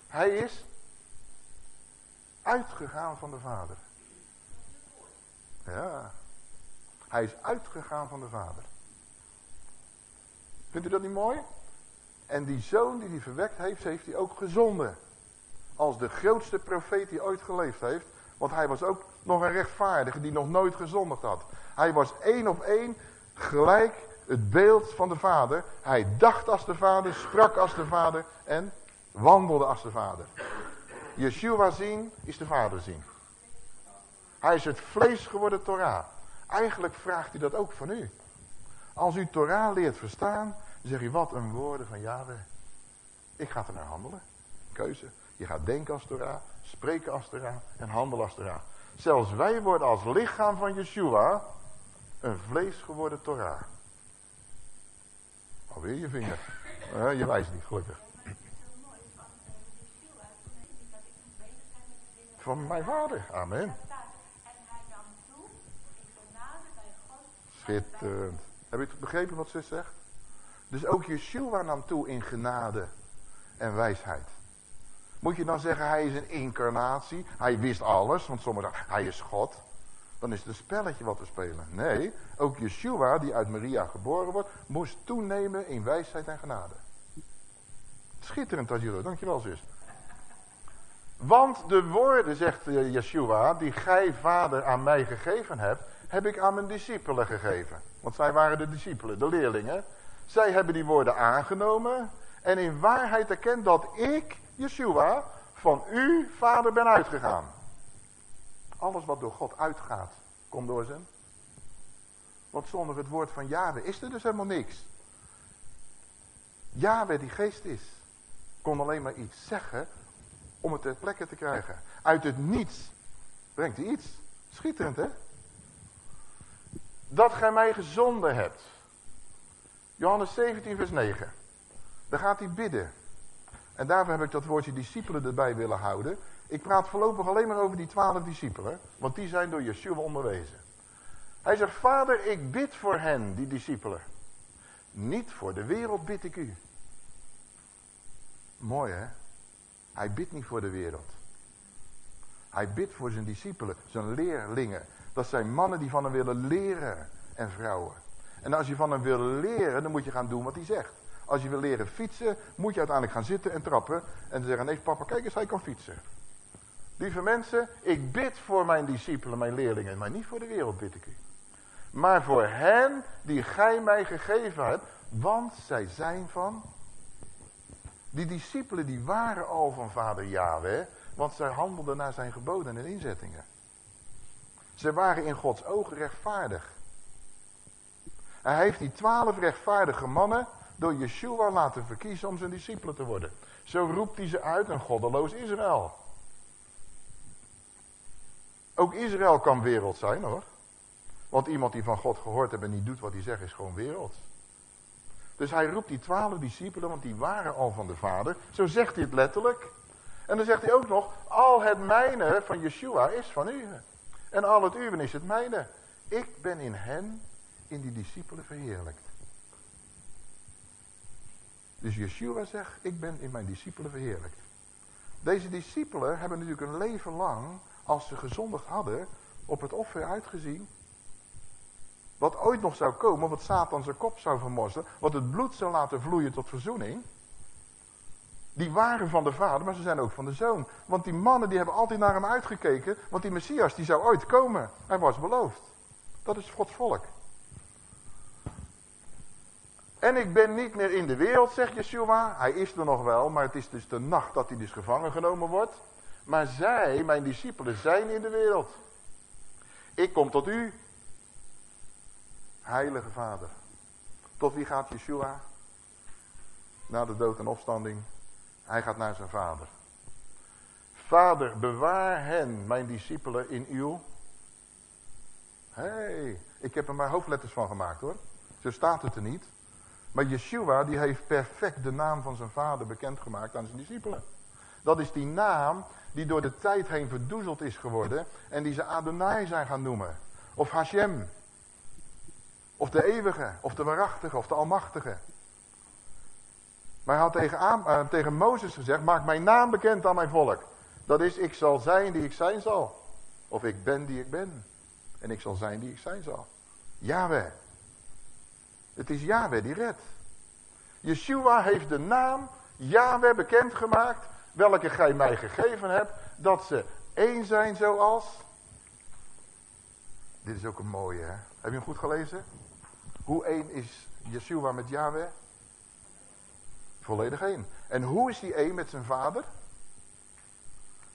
Hij is uitgegaan van de Vader. Ja. Hij is uitgegaan van de Vader. Vindt u dat niet mooi? En die zoon die hij verwekt heeft, heeft hij ook gezonden. Als de grootste profeet die ooit geleefd heeft. Want hij was ook nog een rechtvaardige die nog nooit gezondigd had. Hij was één op één gelijk het beeld van de vader. Hij dacht als de vader, sprak als de vader en wandelde als de vader. Yeshua zien is de vader zien. Hij is het vlees geworden Torah. Eigenlijk vraagt hij dat ook van u. Als u Torah leert verstaan, zeg je wat een woorden van Yahweh. Ik ga er naar handelen. Keuze. Je gaat denken als Torah, spreken als Torah en handelen als Torah. Zelfs wij worden als lichaam van Yeshua een vlees geworden Torah. Alweer je vinger. je wijst niet, gelukkig. Van mijn vader. Amen. Schitterend. Heb je het begrepen wat ze zegt? Dus ook Yeshua nam toe in genade en wijsheid. Moet je dan zeggen, hij is een incarnatie. Hij wist alles, want sommigen zeggen, hij is God. Dan is het een spelletje wat we spelen. Nee, ook Yeshua, die uit Maria geboren wordt, moest toenemen in wijsheid en genade. Schitterend, Tajiro. Dankjewel, zus. Want de woorden, zegt eh, Yeshua, die gij, vader, aan mij gegeven hebt, heb ik aan mijn discipelen gegeven. Want zij waren de discipelen, de leerlingen. Zij hebben die woorden aangenomen en in waarheid erkend dat ik, Yeshua, van u, vader, ben uitgegaan. Alles wat door God uitgaat, komt door zijn. Want zonder het woord van Yahweh is er dus helemaal niks. Yahweh die geest is, kon alleen maar iets zeggen om het ter plekke te krijgen. Uit het niets brengt hij iets. Schitterend hè? Dat gij mij gezonden hebt. Johannes 17 vers 9. Daar gaat hij bidden. En daarvoor heb ik dat woordje discipelen erbij willen houden. Ik praat voorlopig alleen maar over die twaalf discipelen. Want die zijn door Yeshua onderwezen. Hij zegt, vader ik bid voor hen, die discipelen. Niet voor de wereld bid ik u. Mooi hè? Hij bidt niet voor de wereld. Hij bidt voor zijn discipelen, zijn leerlingen. Dat zijn mannen die van hem willen leren en vrouwen. En als je van hem wil leren, dan moet je gaan doen wat hij zegt. Als je wil leren fietsen, moet je uiteindelijk gaan zitten en trappen. En zeggen, nee papa, kijk eens, hij kan fietsen. Lieve mensen, ik bid voor mijn discipelen, mijn leerlingen. Maar niet voor de wereld bid ik u. Maar voor hen die gij mij gegeven hebt. Want zij zijn van... Die discipelen die waren al van vader Yahweh. Want zij handelden naar zijn geboden en inzettingen. Ze waren in Gods ogen rechtvaardig. Hij heeft die twaalf rechtvaardige mannen door Yeshua laten verkiezen om zijn discipelen te worden. Zo roept hij ze uit een goddeloos Israël. Ook Israël kan wereld zijn hoor. Want iemand die van God gehoord heeft en niet doet wat hij zegt is gewoon wereld. Dus hij roept die twaalf discipelen, want die waren al van de vader. Zo zegt hij het letterlijk. En dan zegt hij ook nog, al het mijne van Yeshua is van u. En al het uwen is het mijne. Ik ben in hen, in die discipelen verheerlijkt. Dus Yeshua zegt, ik ben in mijn discipelen verheerlijkt. Deze discipelen hebben natuurlijk een leven lang, als ze gezondigd hadden, op het offer uitgezien. Wat ooit nog zou komen, wat Satan zijn kop zou vermossen, wat het bloed zou laten vloeien tot verzoening. Die waren van de vader, maar ze zijn ook van de zoon. Want die mannen die hebben altijd naar hem uitgekeken, want die Messias die zou ooit komen. Hij was beloofd. Dat is Gods volk. En ik ben niet meer in de wereld, zegt Yeshua. Hij is er nog wel, maar het is dus de nacht dat hij dus gevangen genomen wordt. Maar zij, mijn discipelen, zijn in de wereld. Ik kom tot u, heilige vader. Tot wie gaat Yeshua? Na de dood en opstanding. Hij gaat naar zijn vader. Vader, bewaar hen, mijn discipelen, in uw... Hé, hey, ik heb er maar hoofdletters van gemaakt hoor. Zo staat het er niet. Maar Yeshua die heeft perfect de naam van zijn vader bekendgemaakt aan zijn discipelen. Dat is die naam die door de tijd heen verdoezeld is geworden. En die ze Adonai zijn gaan noemen. Of Hashem. Of de eeuwige. Of de waarachtige. Of de almachtige. Maar hij had tegen, uh, tegen Mozes gezegd. Maak mijn naam bekend aan mijn volk. Dat is ik zal zijn die ik zijn zal. Of ik ben die ik ben. En ik zal zijn die ik zijn zal. Yahweh. Het is Yahweh die redt. Yeshua heeft de naam Yahweh bekendgemaakt, welke gij mij gegeven hebt, dat ze één zijn zoals... Dit is ook een mooie, hè? Heb je hem goed gelezen? Hoe één is Yeshua met Yahweh? Volledig één. En hoe is die één met zijn vader?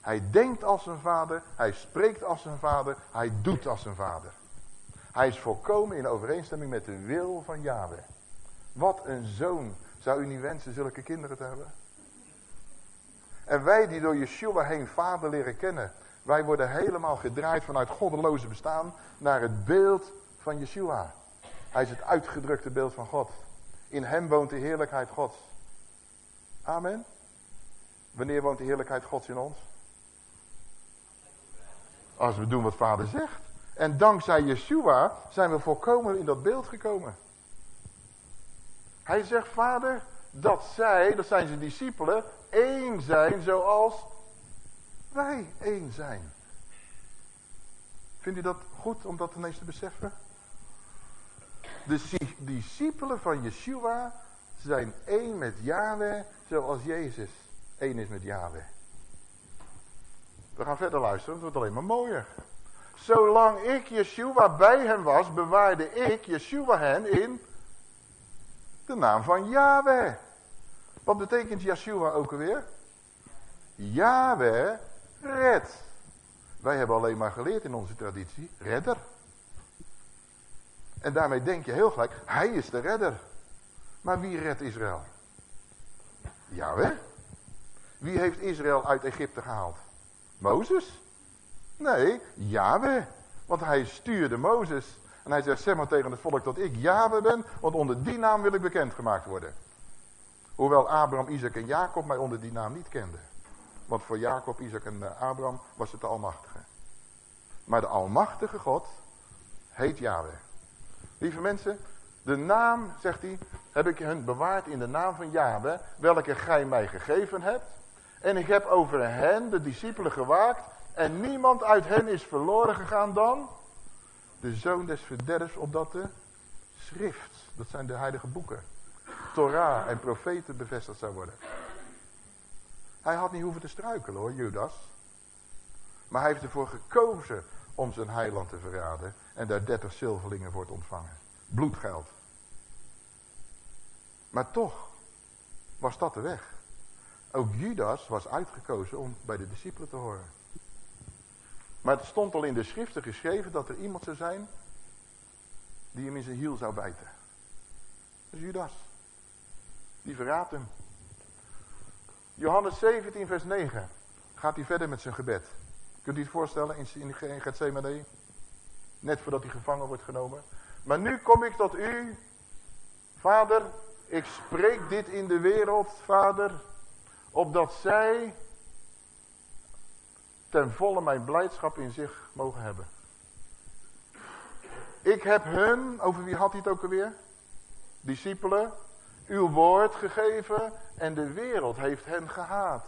Hij denkt als zijn vader, hij spreekt als zijn vader, hij doet als zijn vader. Hij is volkomen in overeenstemming met de wil van Yahweh. Wat een zoon. Zou u niet wensen zulke kinderen te hebben? En wij die door Yeshua heen vader leren kennen. Wij worden helemaal gedraaid vanuit goddeloze bestaan naar het beeld van Yeshua. Hij is het uitgedrukte beeld van God. In hem woont de heerlijkheid Gods. Amen. Wanneer woont de heerlijkheid Gods in ons? Als we doen wat vader zegt. En dankzij Yeshua zijn we volkomen in dat beeld gekomen. Hij zegt, vader, dat zij, dat zijn zijn discipelen, één zijn zoals wij één zijn. Vindt u dat goed om dat ineens te beseffen? De discipelen van Yeshua zijn één met Yahweh zoals Jezus één is met Yahweh. We gaan verder luisteren, het wordt alleen maar mooier. Zolang ik Yeshua bij hem was, bewaarde ik Yeshua hen in De naam van Yahweh. Wat betekent Yeshua ook alweer? Yahweh red. Wij hebben alleen maar geleerd in onze traditie, redder. En daarmee denk je heel gelijk, hij is de redder. Maar wie redt Israël? Yahweh. Wie heeft Israël uit Egypte gehaald? Mozes? Nee, Yahweh. Want hij stuurde Mozes. En hij zegt, zeg maar tegen het volk dat ik Yahweh ben, want onder die naam wil ik bekendgemaakt worden. Hoewel Abraham, Isaac en Jacob mij onder die naam niet kenden. Want voor Jacob, Isaac en eh, Abraham was het de Almachtige. Maar de Almachtige God heet Yahweh. Lieve mensen, de naam, zegt hij, heb ik hun bewaard in de naam van Yahweh, welke gij mij gegeven hebt. En ik heb over hen, de discipelen, gewaakt. En niemand uit hen is verloren gegaan dan de zoon des verderfs, opdat de schrift, dat zijn de heilige boeken, Torah en profeten bevestigd zou worden. Hij had niet hoeven te struikelen hoor, Judas. Maar hij heeft ervoor gekozen om zijn heiland te verraden en daar dertig zilverlingen voor te ontvangen. Bloedgeld. Maar toch was dat de weg. Ook Judas was uitgekozen om bij de discipelen te horen. Maar het stond al in de schriften geschreven dat er iemand zou zijn die hem in zijn hiel zou bijten. Dat is Judas. Die verraadt hem. Johannes 17 vers 9 gaat hij verder met zijn gebed. Kunt u het voorstellen in, in Gethsemane? Net voordat hij gevangen wordt genomen. Maar nu kom ik tot u, vader, ik spreek dit in de wereld, vader, opdat zij ten volle mijn blijdschap in zich mogen hebben. Ik heb hun, over wie had hij het ook alweer? Discipelen, uw woord gegeven en de wereld heeft hen gehaat.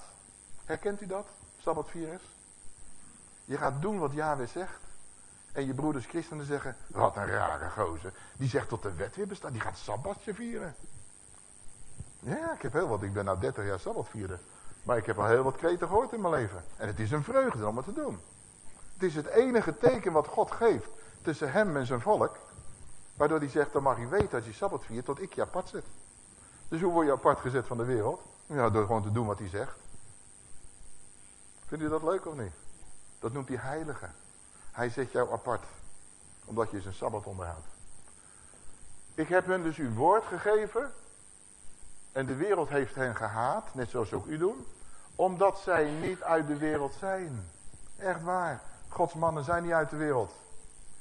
Herkent u dat? Sabbat 4 is. Je gaat doen wat Yahweh zegt. En je broeders christenen zeggen, wat een rare gozer. Die zegt tot de wet weer bestaat. Die gaat Sabbatje vieren. Ja, ik heb heel wat. Ik ben nou 30 jaar Sabbat vieren. Maar ik heb al heel wat kreten gehoord in mijn leven. En het is een vreugde om het te doen. Het is het enige teken wat God geeft tussen hem en zijn volk. Waardoor hij zegt, dan mag je weten als je Sabbat viert tot ik je apart zet. Dus hoe word je apart gezet van de wereld? Ja, door gewoon te doen wat hij zegt. Vindt u dat leuk of niet? Dat noemt hij heilige. Hij zet jou apart. Omdat je zijn Sabbat onderhoudt. Ik heb hun dus uw woord gegeven. En de wereld heeft hen gehaat, net zoals ook u doen. Omdat zij niet uit de wereld zijn. Echt waar. Gods mannen zijn niet uit de wereld.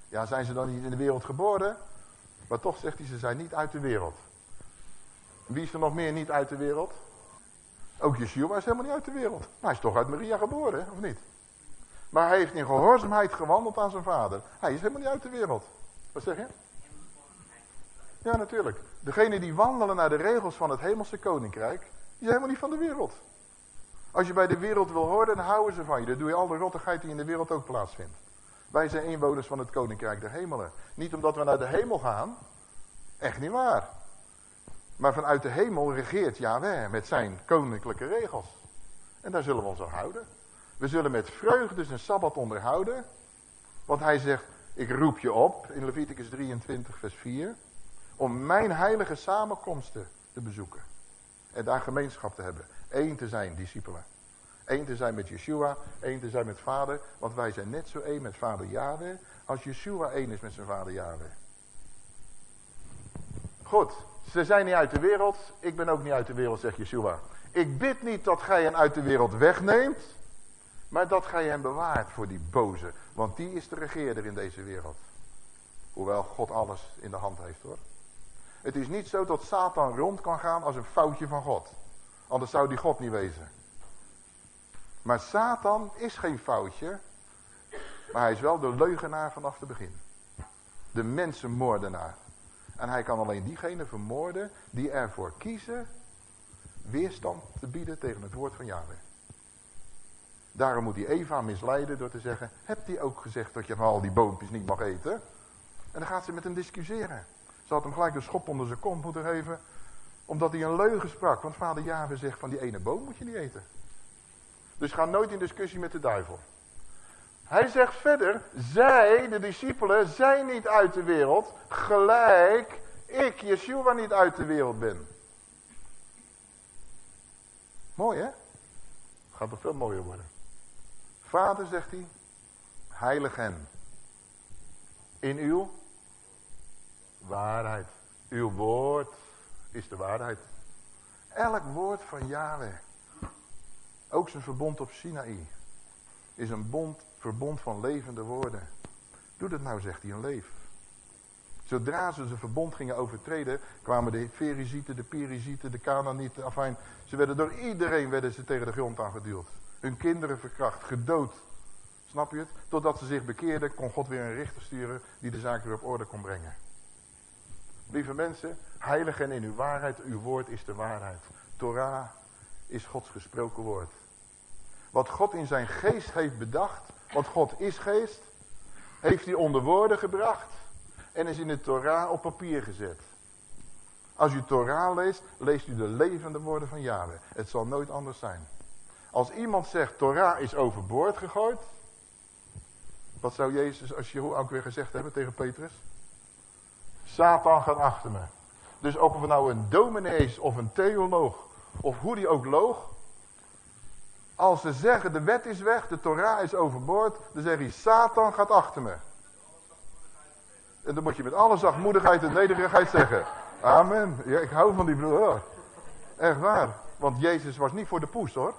Ja, zijn ze dan niet in de wereld geboren? Maar toch zegt hij, ze zijn niet uit de wereld. Wie is er nog meer niet uit de wereld? Ook Yeshua is helemaal niet uit de wereld. Maar hij is toch uit Maria geboren, of niet? Maar hij heeft in gehoorzaamheid gewandeld aan zijn vader. Hij is helemaal niet uit de wereld. Wat zeg je? Ja, natuurlijk. Degene die wandelen naar de regels van het hemelse koninkrijk, die zijn helemaal niet van de wereld. Als je bij de wereld wil horen, dan houden ze van je. Dan doe je al de rottigheid die in de wereld ook plaatsvindt. Wij zijn inwoners van het koninkrijk der hemelen. Niet omdat we naar de hemel gaan. Echt niet waar. Maar vanuit de hemel regeert Yahweh met zijn koninklijke regels. En daar zullen we ons aan houden. We zullen met vreugde een Sabbat onderhouden. Want hij zegt, ik roep je op in Leviticus 23 vers 4 om mijn heilige samenkomsten te bezoeken. En daar gemeenschap te hebben. Eén te zijn, discipelen. Eén te zijn met Yeshua, één te zijn met vader. Want wij zijn net zo één met vader Yahweh als Yeshua één is met zijn vader Yahweh. Goed, ze zijn niet uit de wereld. Ik ben ook niet uit de wereld, zegt Yeshua. Ik bid niet dat gij hen uit de wereld wegneemt. Maar dat gij hen bewaart voor die boze. Want die is de regeerder in deze wereld. Hoewel God alles in de hand heeft hoor. Het is niet zo dat Satan rond kan gaan als een foutje van God. Anders zou die God niet wezen. Maar Satan is geen foutje. Maar hij is wel de leugenaar vanaf het begin. De mensenmoordenaar. En hij kan alleen diegenen vermoorden die ervoor kiezen weerstand te bieden tegen het woord van Yahweh. Daarom moet hij Eva misleiden door te zeggen, hebt hij ook gezegd dat je van al die boompjes niet mag eten? En dan gaat ze met hem discussiëren. Ze hem gelijk een schop onder zijn kont moeten geven. Omdat hij een leugen sprak. Want vader Java zegt van die ene boom moet je niet eten. Dus ga nooit in discussie met de duivel. Hij zegt verder, zij, de discipelen, zijn niet uit de wereld, gelijk ik, Yeshua, niet uit de wereld ben. Mooi hè? Gaat nog veel mooier worden. Vader, zegt hij, heilig hen. In uw waarheid. Uw woord is de waarheid. Elk woord van Yahweh. Ook zijn verbond op Sinaï. Is een bond, verbond van levende woorden. Doe dat nou, zegt hij, een leef. Zodra ze zijn verbond gingen overtreden, kwamen de Ferizieten, de Perizieten, de Canaanieten, afijn. Ze werden door iedereen werden ze tegen de grond aangeduwd. Hun kinderen verkracht, gedood. Snap je het? Totdat ze zich bekeerden, kon God weer een richter sturen die de zaak weer op orde kon brengen. Lieve mensen, heilig en in uw waarheid, uw woord is de waarheid. Torah is Gods gesproken woord. Wat God in zijn geest heeft bedacht, want God is geest, heeft hij onder woorden gebracht en is in de Torah op papier gezet. Als u Torah leest, leest u de levende woorden van Yahweh. Het zal nooit anders zijn. Als iemand zegt Torah is overboord gegooid, wat zou Jezus als je ook weer gezegd hebben tegen Petrus? Satan gaat achter me. Dus ook of het nou een dominee is of een theoloog of hoe die ook loog. Als ze zeggen de wet is weg, de Torah is overboord, dan zeg je Satan gaat achter me. En dan moet je met alle zachtmoedigheid en nederigheid zeggen. Amen. Ja, ik hou van die broer. Echt waar. Want Jezus was niet voor de poes hoor.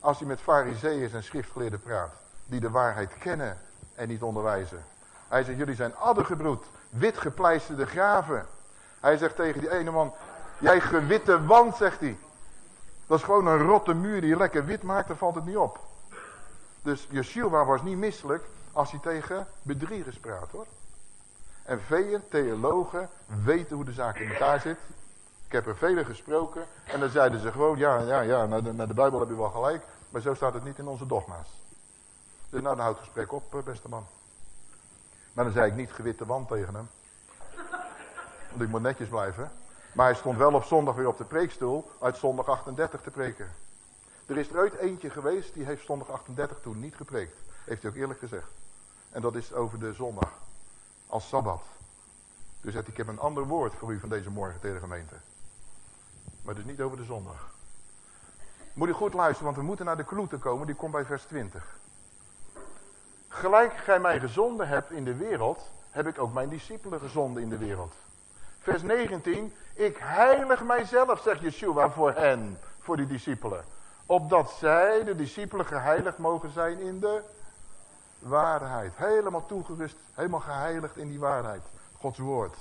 Als hij met fariseeën en schriftgeleerden praat. Die de waarheid kennen en niet onderwijzen. Hij zegt, jullie zijn addergebroed. Wit gepleisterde graven. Hij zegt tegen die ene man. Jij gewitte wand, zegt hij. Dat is gewoon een rotte muur die je lekker wit maakt, dan valt het niet op. Dus Yeshua was niet misselijk als hij tegen bedriegers praat hoor. En vele theologen weten hoe de zaak in elkaar zit. Ik heb er vele gesproken en dan zeiden ze gewoon, ja, ja, ja, naar de, naar de Bijbel heb je wel gelijk, maar zo staat het niet in onze dogma's. Dus nou, dan houdt het gesprek op, eh, beste man. Maar dan zei ik niet gewitte wand tegen hem. Want ik moet netjes blijven. Maar hij stond wel op zondag weer op de preekstoel uit zondag 38 te preken. Er is er ooit eentje geweest die heeft zondag 38 toen niet gepreekt. Heeft hij ook eerlijk gezegd. En dat is over de zondag. Als Sabbat. Dus ik heb een ander woord voor u van deze morgen tegen de gemeente. Maar dus niet over de zondag. Moet u goed luisteren, want we moeten naar de kloete komen. Die komt bij vers 20. Gelijk gij mij gezonden hebt in de wereld, heb ik ook mijn discipelen gezonden in de wereld. Vers 19, ik heilig mijzelf, zegt Yeshua, voor hen, voor die discipelen. Opdat zij, de discipelen, geheiligd mogen zijn in de waarheid. Helemaal toegerust, helemaal geheiligd in die waarheid. Gods woord.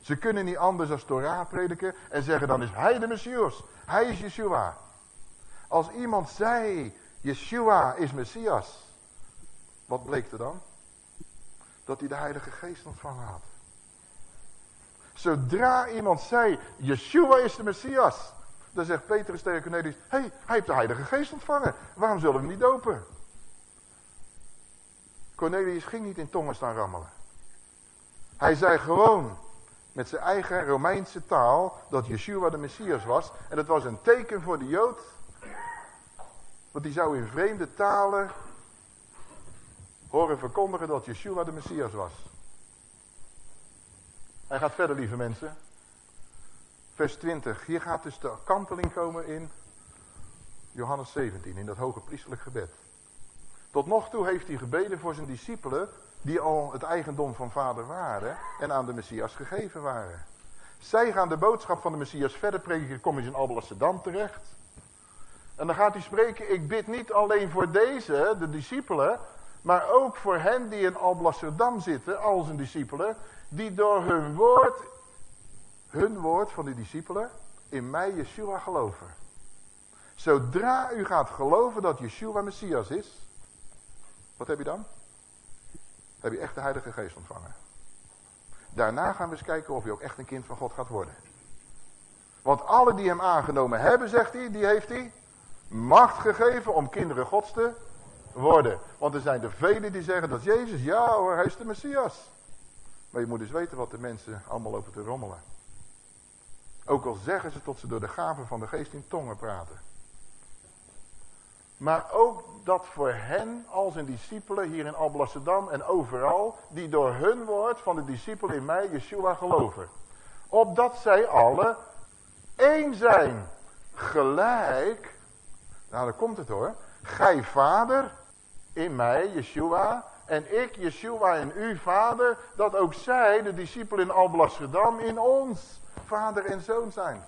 Ze kunnen niet anders dan Torah prediken en zeggen dan is hij de Messias. Hij is Yeshua. Als iemand zei, Yeshua is Messias. Wat bleek er dan? Dat hij de Heilige Geest ontvangen had. Zodra iemand zei, Yeshua is de Messias. Dan zegt Petrus tegen Cornelius, hé, hey, hij heeft de Heilige Geest ontvangen. Waarom zullen we hem niet dopen? Cornelius ging niet in tongen staan rammelen. Hij zei gewoon met zijn eigen Romeinse taal dat Yeshua de Messias was. En dat was een teken voor de Jood. Want die zou in vreemde talen horen verkondigen dat Yeshua de Messias was. Hij gaat verder, lieve mensen. Vers 20. Hier gaat dus de kanteling komen in Johannes 17, in dat hoge priestelijk gebed. Tot nog toe heeft hij gebeden voor zijn discipelen, die al het eigendom van vader waren en aan de Messias gegeven waren. Zij gaan de boodschap van de Messias verder prediken, kom eens in Alblasserdam terecht. En dan gaat hij spreken, ik bid niet alleen voor deze, de discipelen, maar ook voor hen die in Alblasserdam zitten, al zijn discipelen, die door hun woord, hun woord van de discipelen, in mij Yeshua geloven. Zodra u gaat geloven dat Yeshua Messias is, wat heb je dan? Heb je echt de Heilige Geest ontvangen. Daarna gaan we eens kijken of je ook echt een kind van God gaat worden. Want alle die hem aangenomen hebben, zegt hij, die heeft hij macht gegeven om kinderen gods te worden. Want er zijn er velen die zeggen dat Jezus, ja hoor, hij is de Messias. Maar je moet dus weten wat de mensen allemaal lopen te rommelen. Ook al zeggen ze tot ze door de gaven van de geest in tongen praten. Maar ook dat voor hen als een discipelen hier in Alblasserdam en overal, die door hun woord van de discipelen in mij, Yeshua, geloven. Opdat zij alle één zijn. Gelijk. Nou, daar komt het hoor. Gij vader in mij, Yeshua. En ik, Yeshua, en u, vader. Dat ook zij, de discipelen in Alblasserdam, in ons, vader en zoon zijn.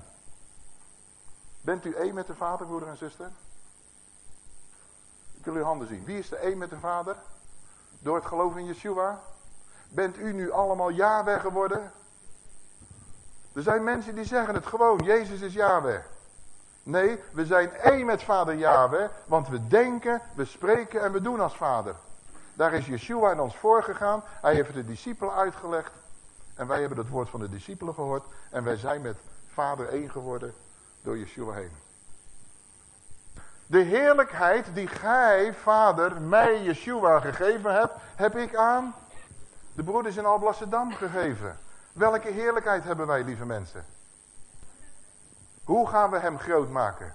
Bent u één met de vader, broeder en zuster? Ik wil uw handen zien. Wie is er één met de vader? Door het geloof in Yeshua? Bent u nu allemaal Yahweh geworden? Er zijn mensen die zeggen het gewoon. Jezus is Yahweh. Nee, we zijn één met vader Yahweh. Want we denken, we spreken en we doen als vader. Daar is Yeshua in ons voorgegaan. Hij heeft de discipelen uitgelegd. En wij hebben het woord van de discipelen gehoord. En wij zijn met vader één geworden door Yeshua heen. De heerlijkheid die gij, vader, mij, Yeshua gegeven hebt, heb ik aan de broeders in Alblasserdam gegeven. Welke heerlijkheid hebben wij, lieve mensen? Hoe gaan we hem groot maken?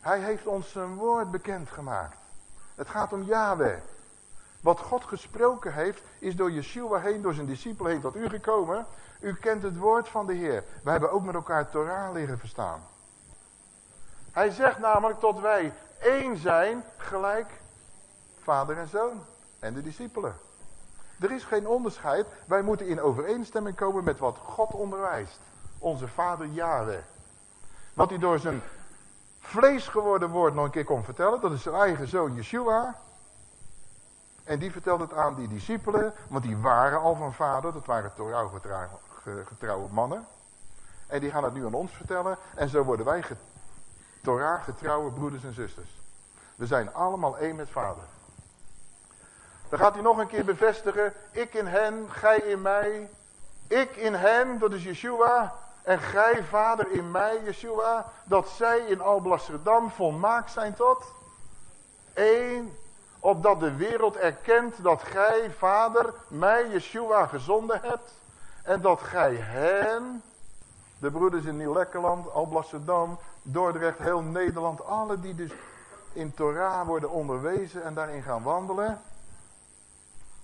Hij heeft ons zijn woord bekendgemaakt. Het gaat om Yahweh. Wat God gesproken heeft, is door Yeshua heen, door zijn discipelen heen tot u gekomen. U kent het woord van de Heer. We hebben ook met elkaar Torah leren verstaan. Hij zegt namelijk tot wij één zijn, gelijk vader en zoon en de discipelen. Er is geen onderscheid. Wij moeten in overeenstemming komen met wat God onderwijst. Onze vader Yahweh. Wat hij door zijn vlees geworden woord nog een keer kon vertellen. Dat is zijn eigen zoon Yeshua. En die vertelt het aan die discipelen. Want die waren al van vader. Dat waren Torah getrouwe mannen. En die gaan het nu aan ons vertellen. En zo worden wij Torah getrouwe broeders en zusters. We zijn allemaal één met vader. Dan gaat hij nog een keer bevestigen. Ik in hen, gij in mij. Ik in hem, dat is Yeshua. En gij, vader, in mij, Yeshua. Dat zij in Alblasserdam volmaakt zijn tot. één. Opdat de wereld erkent dat gij, vader, mij, Yeshua, gezonden hebt. En dat gij hen, de broeders in Nieuw-Lekkerland, Alblasserdam, Dordrecht, heel Nederland. Alle die dus in Torah worden onderwezen en daarin gaan wandelen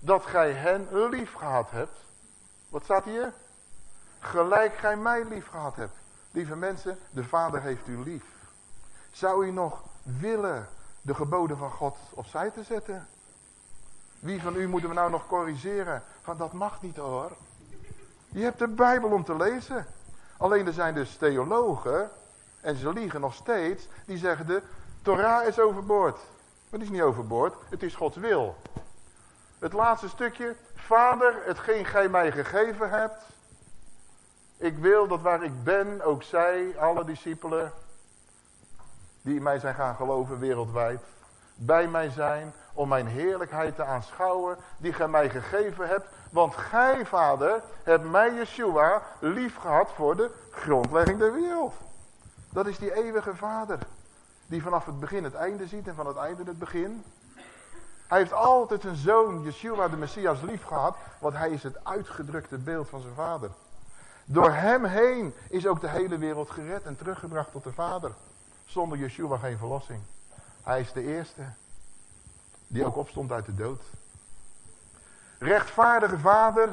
dat gij hen lief gehad hebt. Wat staat hier? Gelijk gij mij lief gehad hebt. Lieve mensen, de Vader heeft u lief. Zou u nog willen de geboden van God opzij te zetten? Wie van u moeten we nou nog corrigeren? Van dat mag niet hoor. Je hebt de Bijbel om te lezen. Alleen er zijn dus theologen, en ze liegen nog steeds, die zeggen de Torah is overboord. Maar het is niet overboord, het is Gods wil. Het laatste stukje. Vader, hetgeen gij mij gegeven hebt. Ik wil dat waar ik ben, ook zij, alle discipelen, die in mij zijn gaan geloven wereldwijd, bij mij zijn om mijn heerlijkheid te aanschouwen die gij mij gegeven hebt. Want gij, vader, hebt mij, Yeshua, lief gehad voor de grondlegging der wereld. Dat is die eeuwige vader, die vanaf het begin het einde ziet en van het einde het begin. Hij heeft altijd een zoon, Yeshua de Messias, lief gehad. Want hij is het uitgedrukte beeld van zijn vader. Door hem heen is ook de hele wereld gered en teruggebracht tot de vader. Zonder Yeshua geen verlossing. Hij is de eerste. Die ook opstond uit de dood. Rechtvaardige vader.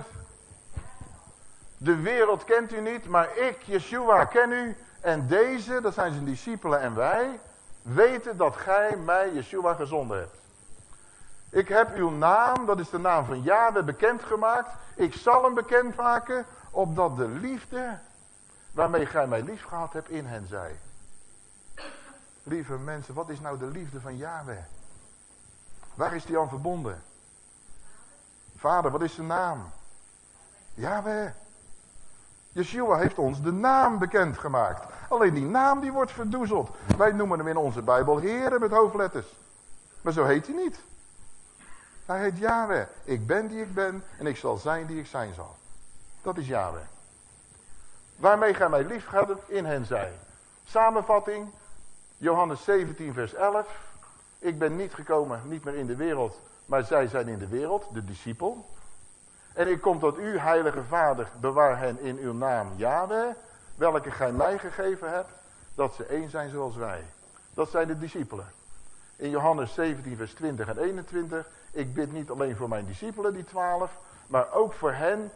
De wereld kent u niet, maar ik, Yeshua, ken u. En deze, dat zijn zijn discipelen en wij, weten dat gij mij, Yeshua, gezonden hebt. Ik heb uw naam, dat is de naam van Yahweh, bekendgemaakt. Ik zal hem bekendmaken, opdat de liefde waarmee gij mij lief gehad hebt in hen zij. Lieve mensen, wat is nou de liefde van Yahweh? Waar is die aan verbonden? Vader, wat is zijn naam? Yahweh. Yeshua heeft ons de naam bekendgemaakt. Alleen die naam die wordt verdoezeld. Wij noemen hem in onze Bijbel Heren met hoofdletters. Maar zo heet hij niet. Hij heet Yahweh. Ik ben die ik ben en ik zal zijn die ik zijn zal. Dat is Yahweh. Waarmee gij mij lief in hen zij. Samenvatting. Johannes 17 vers 11. Ik ben niet gekomen, niet meer in de wereld, maar zij zijn in de wereld, de discipel. En ik kom tot u, heilige vader, bewaar hen in uw naam, Yahweh, welke gij mij gegeven hebt, dat ze één zijn zoals wij. Dat zijn de discipelen. In Johannes 17 vers 20 en 21 ik bid niet alleen voor mijn discipelen, die twaalf, maar ook voor hen,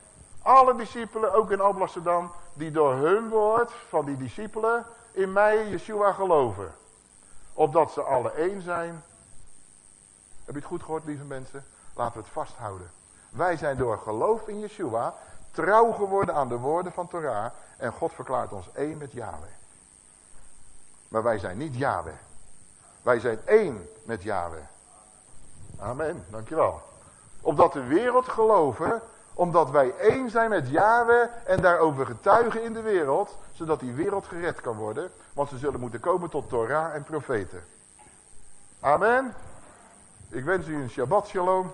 Alle discipelen, ook in Alblasserdam, die door hun woord van die discipelen in mij, Yeshua, geloven. Opdat ze alle één zijn. Heb je het goed gehoord, lieve mensen? Laten we het vasthouden. Wij zijn door geloof in Yeshua trouw geworden aan de woorden van Torah. En God verklaart ons één met Yahweh. Maar wij zijn niet Yahweh. Wij zijn één met Yahweh. Amen, dankjewel. Opdat de wereld geloven, omdat wij één zijn met Yahweh en daarover getuigen in de wereld, zodat die wereld gered kan worden. Want ze zullen moeten komen tot Torah en profeten. Amen. Ik wens u een Shabbat shalom.